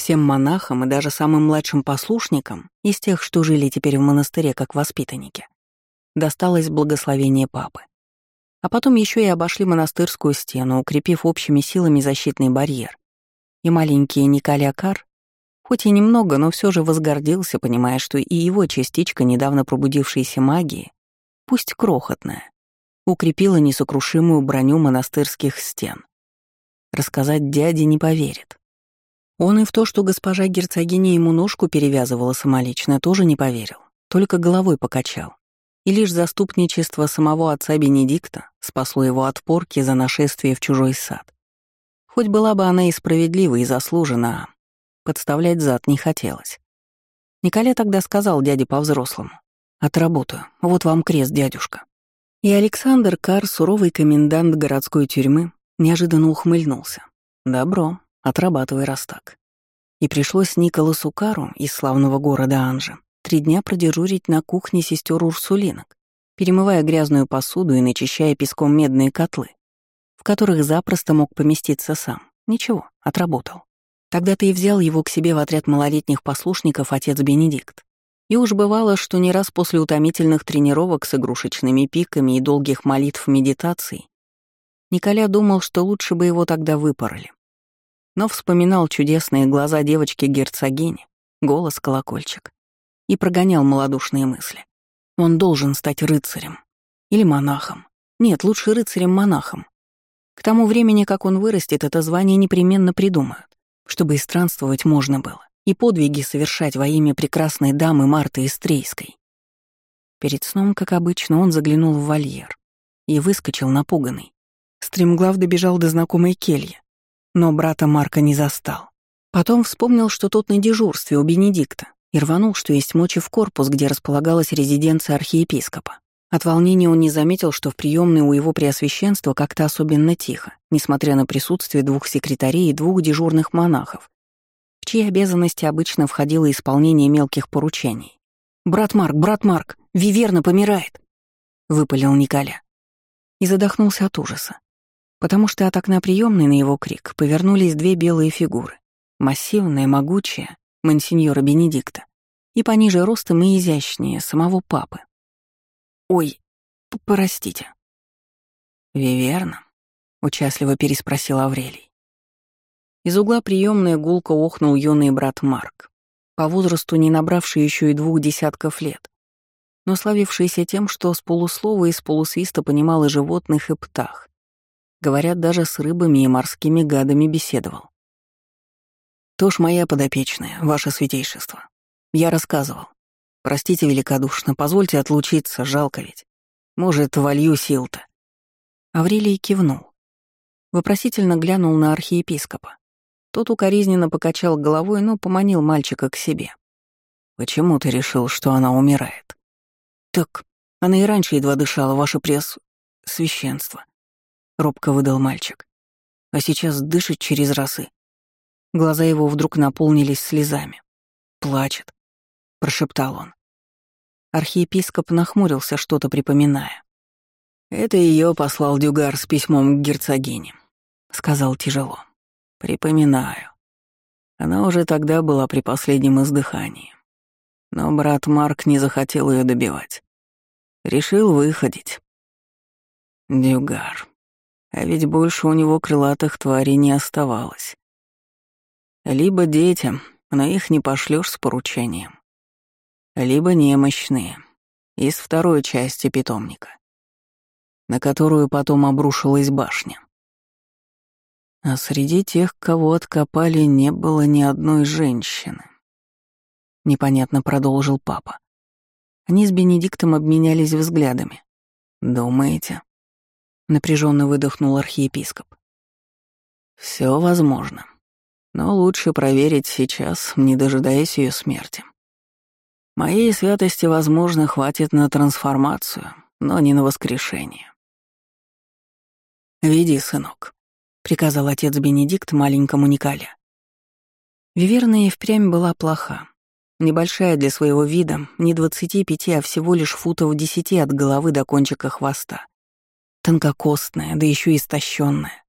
Всем монахам и даже самым младшим послушникам, из тех, что жили теперь в монастыре как воспитанники, досталось благословение папы. А потом еще и обошли монастырскую стену, укрепив общими силами защитный барьер, И маленький Николя Кар, хоть и немного, но все же возгордился, понимая, что и его частичка недавно пробудившейся магии, пусть крохотная, укрепила несокрушимую броню монастырских стен. Рассказать дяде не поверит. Он и в то, что госпожа герцогиня ему ножку перевязывала самолично, тоже не поверил, только головой покачал. И лишь заступничество самого отца Бенедикта спасло его от порки за нашествие в чужой сад. Хоть была бы она и справедлива, и заслужена, подставлять зад не хотелось. Николя тогда сказал дяде по-взрослому. «Отработаю. Вот вам крест, дядюшка». И Александр Кар, суровый комендант городской тюрьмы, неожиданно ухмыльнулся. «Добро, отрабатывай раз так». И пришлось Николасу Кару из славного города Анжи три дня продежурить на кухне сестер Урсулинок, перемывая грязную посуду и начищая песком медные котлы, в которых запросто мог поместиться сам. Ничего, отработал. Тогда-то и взял его к себе в отряд малолетних послушников отец Бенедикт. И уж бывало, что не раз после утомительных тренировок с игрушечными пиками и долгих молитв медитаций Николя думал, что лучше бы его тогда выпороли. Но вспоминал чудесные глаза девочки-герцогини, голос колокольчик, и прогонял малодушные мысли. Он должен стать рыцарем. Или монахом. Нет, лучше рыцарем-монахом. К тому времени, как он вырастет, это звание непременно придумают, чтобы и странствовать можно было и подвиги совершать во имя прекрасной дамы Марты Истрейской. Перед сном, как обычно, он заглянул в вольер и выскочил напуганный. Стремглав добежал до знакомой кельи, но брата Марка не застал. Потом вспомнил, что тот на дежурстве у Бенедикта, и рванул, что есть мочи в корпус, где располагалась резиденция архиепископа. От волнения он не заметил, что в приемной у его преосвященства как-то особенно тихо, несмотря на присутствие двух секретарей и двух дежурных монахов, в чьи обязанности обычно входило исполнение мелких поручений. «Брат Марк, брат Марк, Виверна помирает!» — выпалил Николя. И задохнулся от ужаса, потому что от окна приемной на его крик повернулись две белые фигуры, массивная, могучая, мансиньора Бенедикта, и пониже ростом и изящнее самого папы. «Ой, простите». «Виверна?» — участливо переспросил Аврелий. Из угла приемная гулко охнул юный брат Марк, по возрасту не набравший еще и двух десятков лет, но славившийся тем, что с полуслова и с полусвиста понимал и животных, и птах. Говорят, даже с рыбами и морскими гадами беседовал. «То ж моя подопечная, ваше святейшество. Я рассказывал. Простите великодушно, позвольте отлучиться, жалко ведь. Может, волью сил-то». Аврелий кивнул. Вопросительно глянул на архиепископа. Тот укоризненно покачал головой, но поманил мальчика к себе. «Почему ты решил, что она умирает?» «Так, она и раньше едва дышала, ваше пресс... священство», — робко выдал мальчик. «А сейчас дышит через разы». Глаза его вдруг наполнились слезами. «Плачет», — прошептал он. Архиепископ нахмурился, что-то припоминая. «Это ее послал Дюгар с письмом к герцогине», — сказал тяжело. Припоминаю. Она уже тогда была при последнем издыхании. Но брат Марк не захотел ее добивать. Решил выходить. Дюгар. А ведь больше у него крылатых тварей не оставалось. Либо детям, но их не пошлешь с поручением. Либо немощные, из второй части питомника, на которую потом обрушилась башня. А среди тех, кого откопали, не было ни одной женщины. Непонятно продолжил папа. Они с Бенедиктом обменялись взглядами. «Думаете?» — напряженно выдохнул архиепископ. Все возможно. Но лучше проверить сейчас, не дожидаясь ее смерти. Моей святости, возможно, хватит на трансформацию, но не на воскрешение. «Веди, сынок», — приказал отец Бенедикт маленькому Николе. Виверна и впрямь была плоха. Небольшая для своего вида, не двадцати пяти, а всего лишь футов десяти от головы до кончика хвоста. Тонкокостная, да еще истощенная.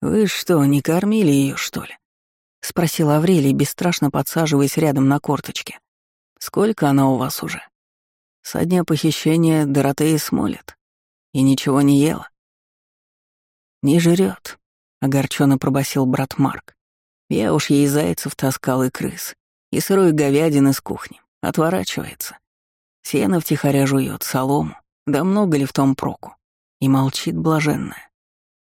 «Вы что, не кормили ее, что ли?» — спросил Аврелий, бесстрашно подсаживаясь рядом на корточке. «Сколько она у вас уже?» «Со дня похищения Доротеи Смолет. И ничего не ела?» «Не жрет, огорченно пробасил брат Марк. Я уж ей зайцев таскал и крыс, и сырой говядины с кухни. Отворачивается. Сено втихаря жует, солому. Да много ли в том проку? И молчит блаженная.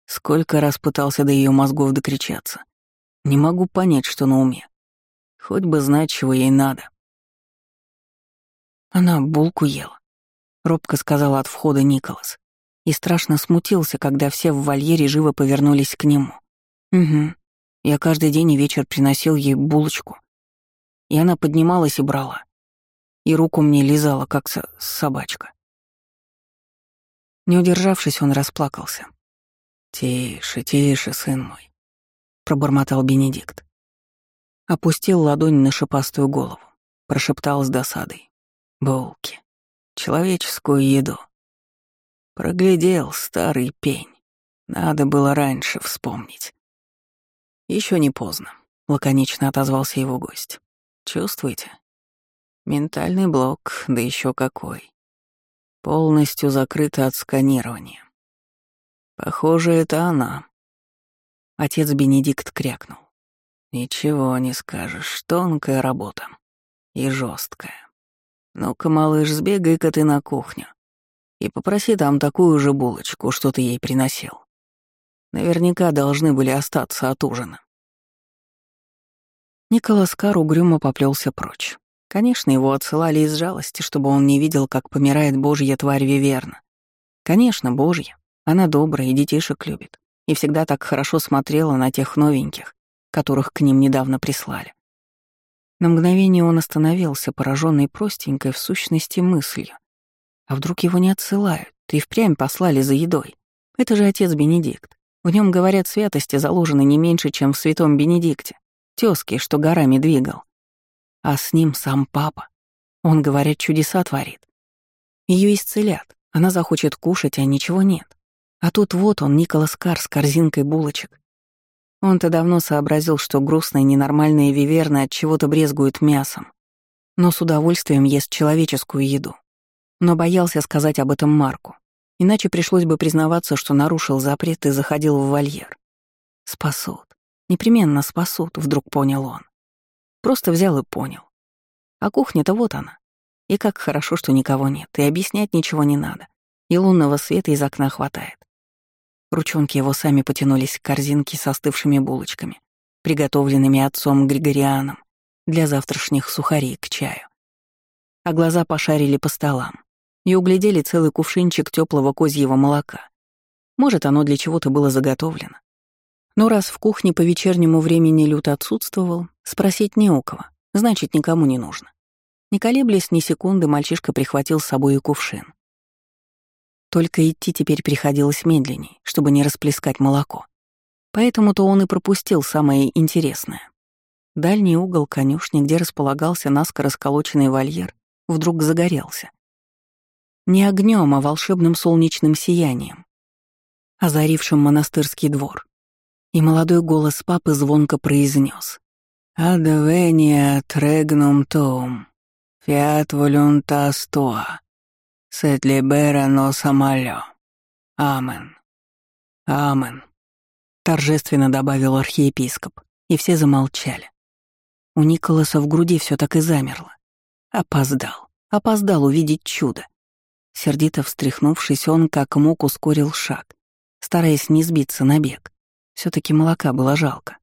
Сколько раз пытался до ее мозгов докричаться. Не могу понять, что на уме. Хоть бы знать, чего ей надо. Она булку ела. Робко сказала от входа Николас. И страшно смутился, когда все в вольере живо повернулись к нему. Угу. Я каждый день и вечер приносил ей булочку. И она поднималась и брала. И руку мне лизала, как со собачка. Не удержавшись, он расплакался. «Тише, тише, сын мой», — пробормотал Бенедикт. Опустил ладонь на шипастую голову, прошептал с досадой. «Булки. Человеческую еду. Проглядел старый пень. Надо было раньше вспомнить». Еще не поздно», — лаконично отозвался его гость. «Чувствуете? Ментальный блок, да еще какой. Полностью закрыто от сканирования. Похоже, это она. Отец Бенедикт крякнул. Ничего не скажешь, тонкая работа. И жесткая. Ну-ка, малыш, сбегай-ка ты на кухню. И попроси там такую же булочку, что ты ей приносил. Наверняка должны были остаться от ужина. Николас Кар угрюмо поплелся прочь. Конечно, его отсылали из жалости, чтобы он не видел, как помирает божья тварь Виверна. Конечно, божья. Она добрая и детишек любит. И всегда так хорошо смотрела на тех новеньких, которых к ним недавно прислали. На мгновение он остановился, пораженный простенькой в сущности мыслью. А вдруг его не отсылают, и впрямь послали за едой? Это же отец Бенедикт. В нем, говорят, святости заложены не меньше, чем в святом Бенедикте, тёзке, что горами двигал. А с ним сам папа. Он, говорят, чудеса творит. Ее исцелят, она захочет кушать, а ничего нет. А тут вот он, Николас Кар с корзинкой булочек. Он-то давно сообразил, что грустные ненормальные виверны от чего-то брезгуют мясом, но с удовольствием ест человеческую еду. Но боялся сказать об этом Марку, иначе пришлось бы признаваться, что нарушил запрет и заходил в вольер. Спасут. Непременно спасут, вдруг понял он. Просто взял и понял. А кухня-то вот она. И как хорошо, что никого нет, и объяснять ничего не надо. И лунного света из окна хватает. Ручонки его сами потянулись к корзинке с остывшими булочками, приготовленными отцом Григорианом для завтрашних сухарей к чаю. А глаза пошарили по столам и углядели целый кувшинчик теплого козьего молока. Может, оно для чего-то было заготовлено. Но раз в кухне по вечернему времени Лют отсутствовал, спросить не у кого, значит, никому не нужно. Не колеблясь ни секунды, мальчишка прихватил с собой и кувшин. Только идти теперь приходилось медленней, чтобы не расплескать молоко. Поэтому-то он и пропустил самое интересное. Дальний угол конюшни, где располагался наскоро сколоченный вольер, вдруг загорелся. Не огнем, а волшебным солнечным сиянием, озарившим монастырский двор. И молодой голос папы звонко произнес: «Адвения трегнум том, фиат волюнтас туа». Сет либера но самалё. Амен. Амен. Торжественно добавил архиепископ, и все замолчали. У Николаса в груди все так и замерло. Опоздал. Опоздал увидеть чудо. Сердито встряхнувшись, он как мог ускорил шаг, стараясь не сбиться на бег. Все таки молока было жалко.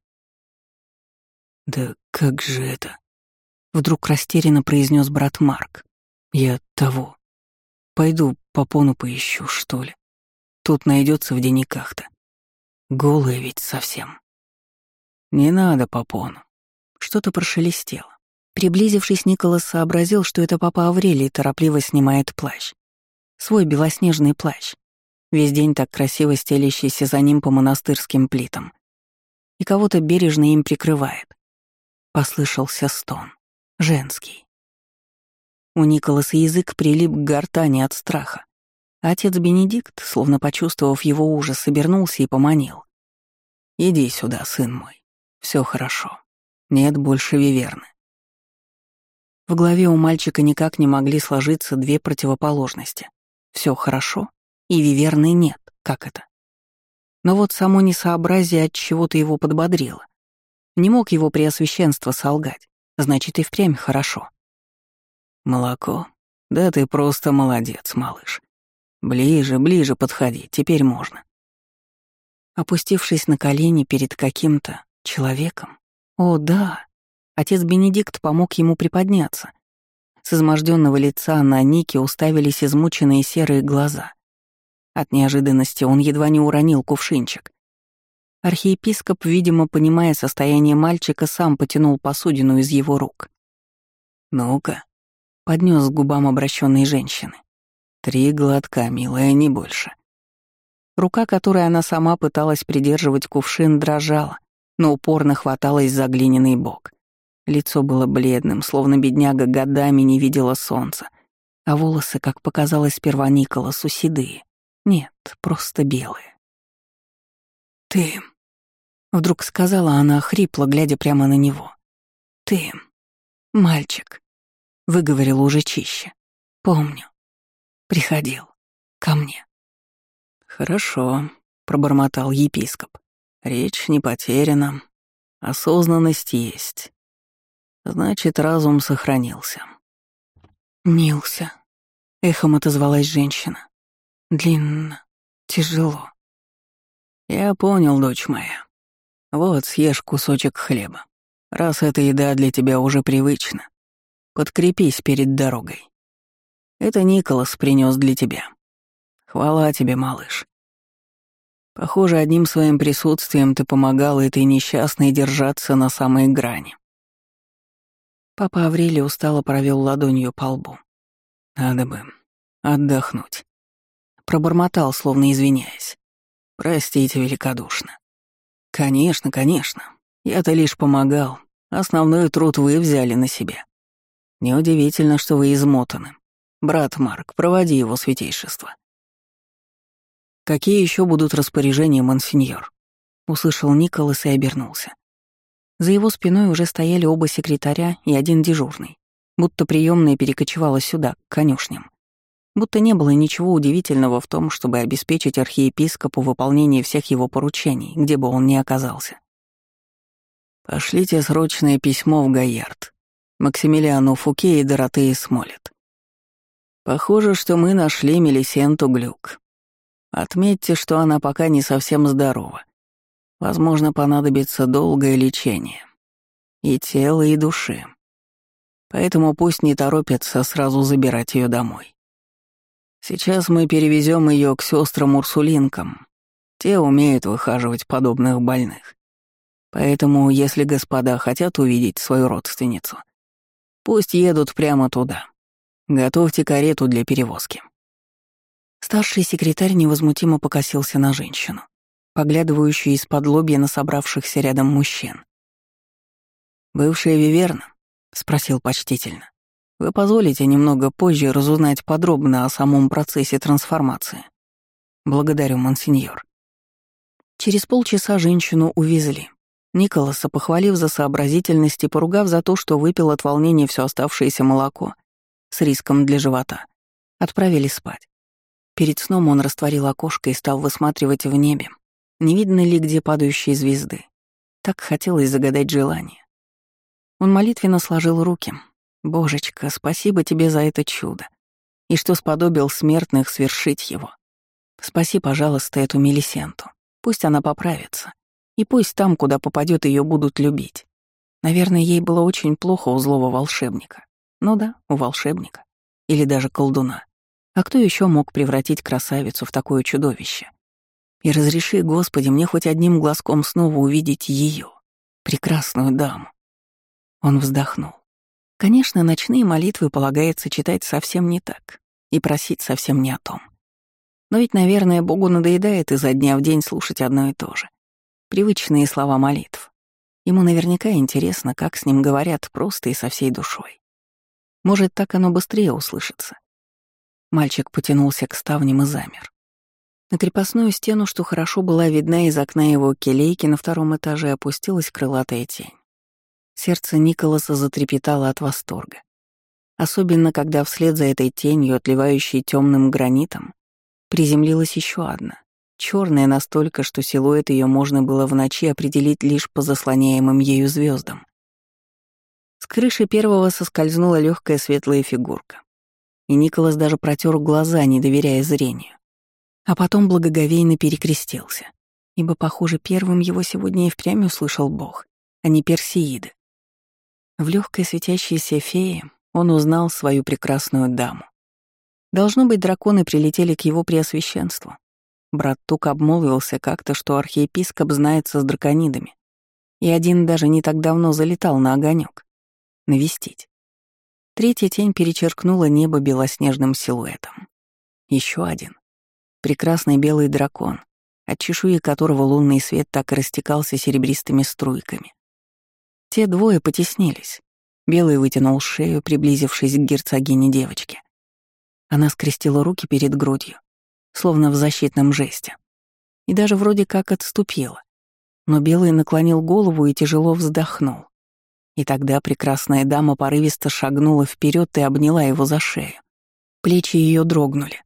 «Да как же это?» — вдруг растерянно произнес брат Марк. «Я того, Пойду попону поищу, что ли. Тут найдется в денниках-то. Голая ведь совсем. Не надо попону. Что-то прошелестело. Приблизившись, Николас сообразил, что это папа Аврелий торопливо снимает плащ. Свой белоснежный плащ. Весь день так красиво стелящийся за ним по монастырским плитам. И кого-то бережно им прикрывает. Послышался стон. Женский. У Николаса язык прилип к гортани от страха. Отец Бенедикт, словно почувствовав его ужас, обернулся и поманил. «Иди сюда, сын мой. Все хорошо. Нет больше виверны». В голове у мальчика никак не могли сложиться две противоположности. Все хорошо, и виверны нет. Как это? Но вот само несообразие от чего-то его подбодрило. Не мог его преосвященство солгать. Значит, и впрямь хорошо. Молоко? Да ты просто молодец, малыш. Ближе, ближе подходи, теперь можно. Опустившись на колени перед каким-то человеком. О, да. Отец Бенедикт помог ему приподняться. С изможденного лица на Нике уставились измученные серые глаза. От неожиданности он едва не уронил кувшинчик. Архиепископ, видимо, понимая состояние мальчика, сам потянул посудину из его рук. «Ну-ка», — поднес к губам обращенной женщины. «Три глотка, милая, не больше». Рука, которой она сама пыталась придерживать кувшин, дрожала, но упорно хваталась за глиняный бок. Лицо было бледным, словно бедняга годами не видела солнца, а волосы, как показалось сперва Николасу, седые. Нет, просто белые. «Ты...» — вдруг сказала она хрипло, глядя прямо на него. «Ты... мальчик...» — выговорила уже чище. «Помню. Приходил. Ко мне». «Хорошо», — пробормотал епископ. «Речь не потеряна. Осознанность есть. Значит, разум сохранился. Нился. Эхом отозвалась женщина. Длинно. Тяжело. Я понял, дочь моя. Вот, съешь кусочек хлеба. Раз эта еда для тебя уже привычна, подкрепись перед дорогой. Это Николас принес для тебя. Хвала тебе, малыш. Похоже, одним своим присутствием ты помогал этой несчастной держаться на самой грани. Папа Аврелий устало провел ладонью по лбу. «Надо бы отдохнуть». Пробормотал, словно извиняясь. «Простите великодушно». «Конечно, конечно. Я-то лишь помогал. Основной труд вы взяли на себя. Неудивительно, что вы измотаны. Брат Марк, проводи его святейшество». «Какие еще будут распоряжения, монсеньор?» Услышал Николас и обернулся. За его спиной уже стояли оба секретаря и один дежурный. Будто приемная перекочевала сюда, к конюшням. Будто не было ничего удивительного в том, чтобы обеспечить архиепископу выполнение всех его поручений, где бы он ни оказался. «Пошлите срочное письмо в Гаярд. Максимилиану Фуке и Доротее Смолет. Похоже, что мы нашли Мелисенту Глюк. Отметьте, что она пока не совсем здорова Возможно, понадобится долгое лечение. И тела, и души. Поэтому пусть не торопятся сразу забирать ее домой. Сейчас мы перевезем ее к сестрам Урсулинкам. Те умеют выхаживать подобных больных. Поэтому, если господа хотят увидеть свою родственницу, пусть едут прямо туда. Готовьте карету для перевозки. Старший секретарь невозмутимо покосился на женщину поглядывающую из-под лобья на собравшихся рядом мужчин. «Бывшая Виверна?» — спросил почтительно. «Вы позволите немного позже разузнать подробно о самом процессе трансформации?» «Благодарю, монсеньор». Через полчаса женщину увезли. Николаса, похвалив за сообразительность и поругав за то, что выпил от волнения все оставшееся молоко с риском для живота, отправили спать. Перед сном он растворил окошко и стал высматривать в небе не видно ли где падающие звезды? Так хотелось загадать желание. Он молитвенно сложил руки. «Божечка, спасибо тебе за это чудо. И что сподобил смертных свершить его. Спаси, пожалуйста, эту Мелисенту. Пусть она поправится. И пусть там, куда попадет, ее будут любить. Наверное, ей было очень плохо у злого волшебника. Ну да, у волшебника. Или даже колдуна. А кто еще мог превратить красавицу в такое чудовище? И разреши, Господи, мне хоть одним глазком снова увидеть ее, прекрасную даму. Он вздохнул. Конечно, ночные молитвы полагается читать совсем не так и просить совсем не о том. Но ведь, наверное, Богу надоедает изо дня в день слушать одно и то же. Привычные слова молитв. Ему наверняка интересно, как с ним говорят просто и со всей душой. Может, так оно быстрее услышится. Мальчик потянулся к ставням и замер. На крепостную стену, что хорошо была видна из окна его келейки, на втором этаже опустилась крылатая тень. Сердце Николаса затрепетало от восторга. Особенно, когда вслед за этой тенью, отливающей темным гранитом, приземлилась еще одна, черная настолько, что силуэт ее можно было в ночи определить лишь по заслоняемым ею звездам. С крыши первого соскользнула легкая светлая фигурка. И Николас даже протер глаза, не доверяя зрению. А потом благоговейно перекрестился, ибо, похоже, первым его сегодня и впрямь услышал Бог, а не Персеиды. В легкой светящейся фее он узнал свою прекрасную даму. Должно быть, драконы прилетели к его преосвященству. Брат Тук обмолвился как-то, что архиепископ знается с драконидами, и один даже не так давно залетал на огонек навестить. Третья тень перечеркнула небо белоснежным силуэтом. Еще один. Прекрасный белый дракон, от чешуи которого лунный свет так и растекался серебристыми струйками. Те двое потеснились. Белый вытянул шею, приблизившись к герцогине девочки. Она скрестила руки перед грудью, словно в защитном жесте. И даже вроде как отступила. Но Белый наклонил голову и тяжело вздохнул. И тогда прекрасная дама порывисто шагнула вперед и обняла его за шею. Плечи ее дрогнули.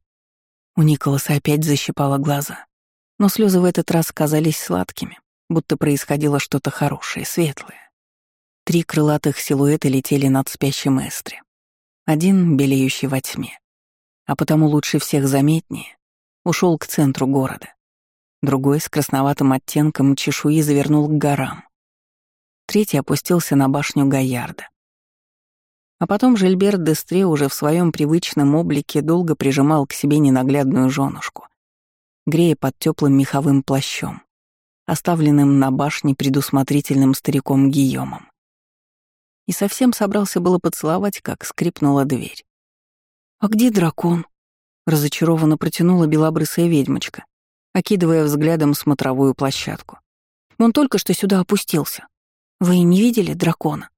У Николаса опять защипало глаза. Но слезы в этот раз казались сладкими, будто происходило что-то хорошее, светлое. Три крылатых силуэта летели над спящим Эстре. Один, белеющий во тьме, а потому лучше всех заметнее, ушел к центру города. Другой с красноватым оттенком чешуи завернул к горам. Третий опустился на башню Гаярда. А потом Жильберт Дестре уже в своем привычном облике долго прижимал к себе ненаглядную женушку, грея под теплым меховым плащом, оставленным на башне предусмотрительным стариком Гийомом. И совсем собрался было поцеловать, как скрипнула дверь. «А где дракон?» — разочарованно протянула белобрысая ведьмочка, окидывая взглядом смотровую площадку. «Он только что сюда опустился. Вы не видели дракона?»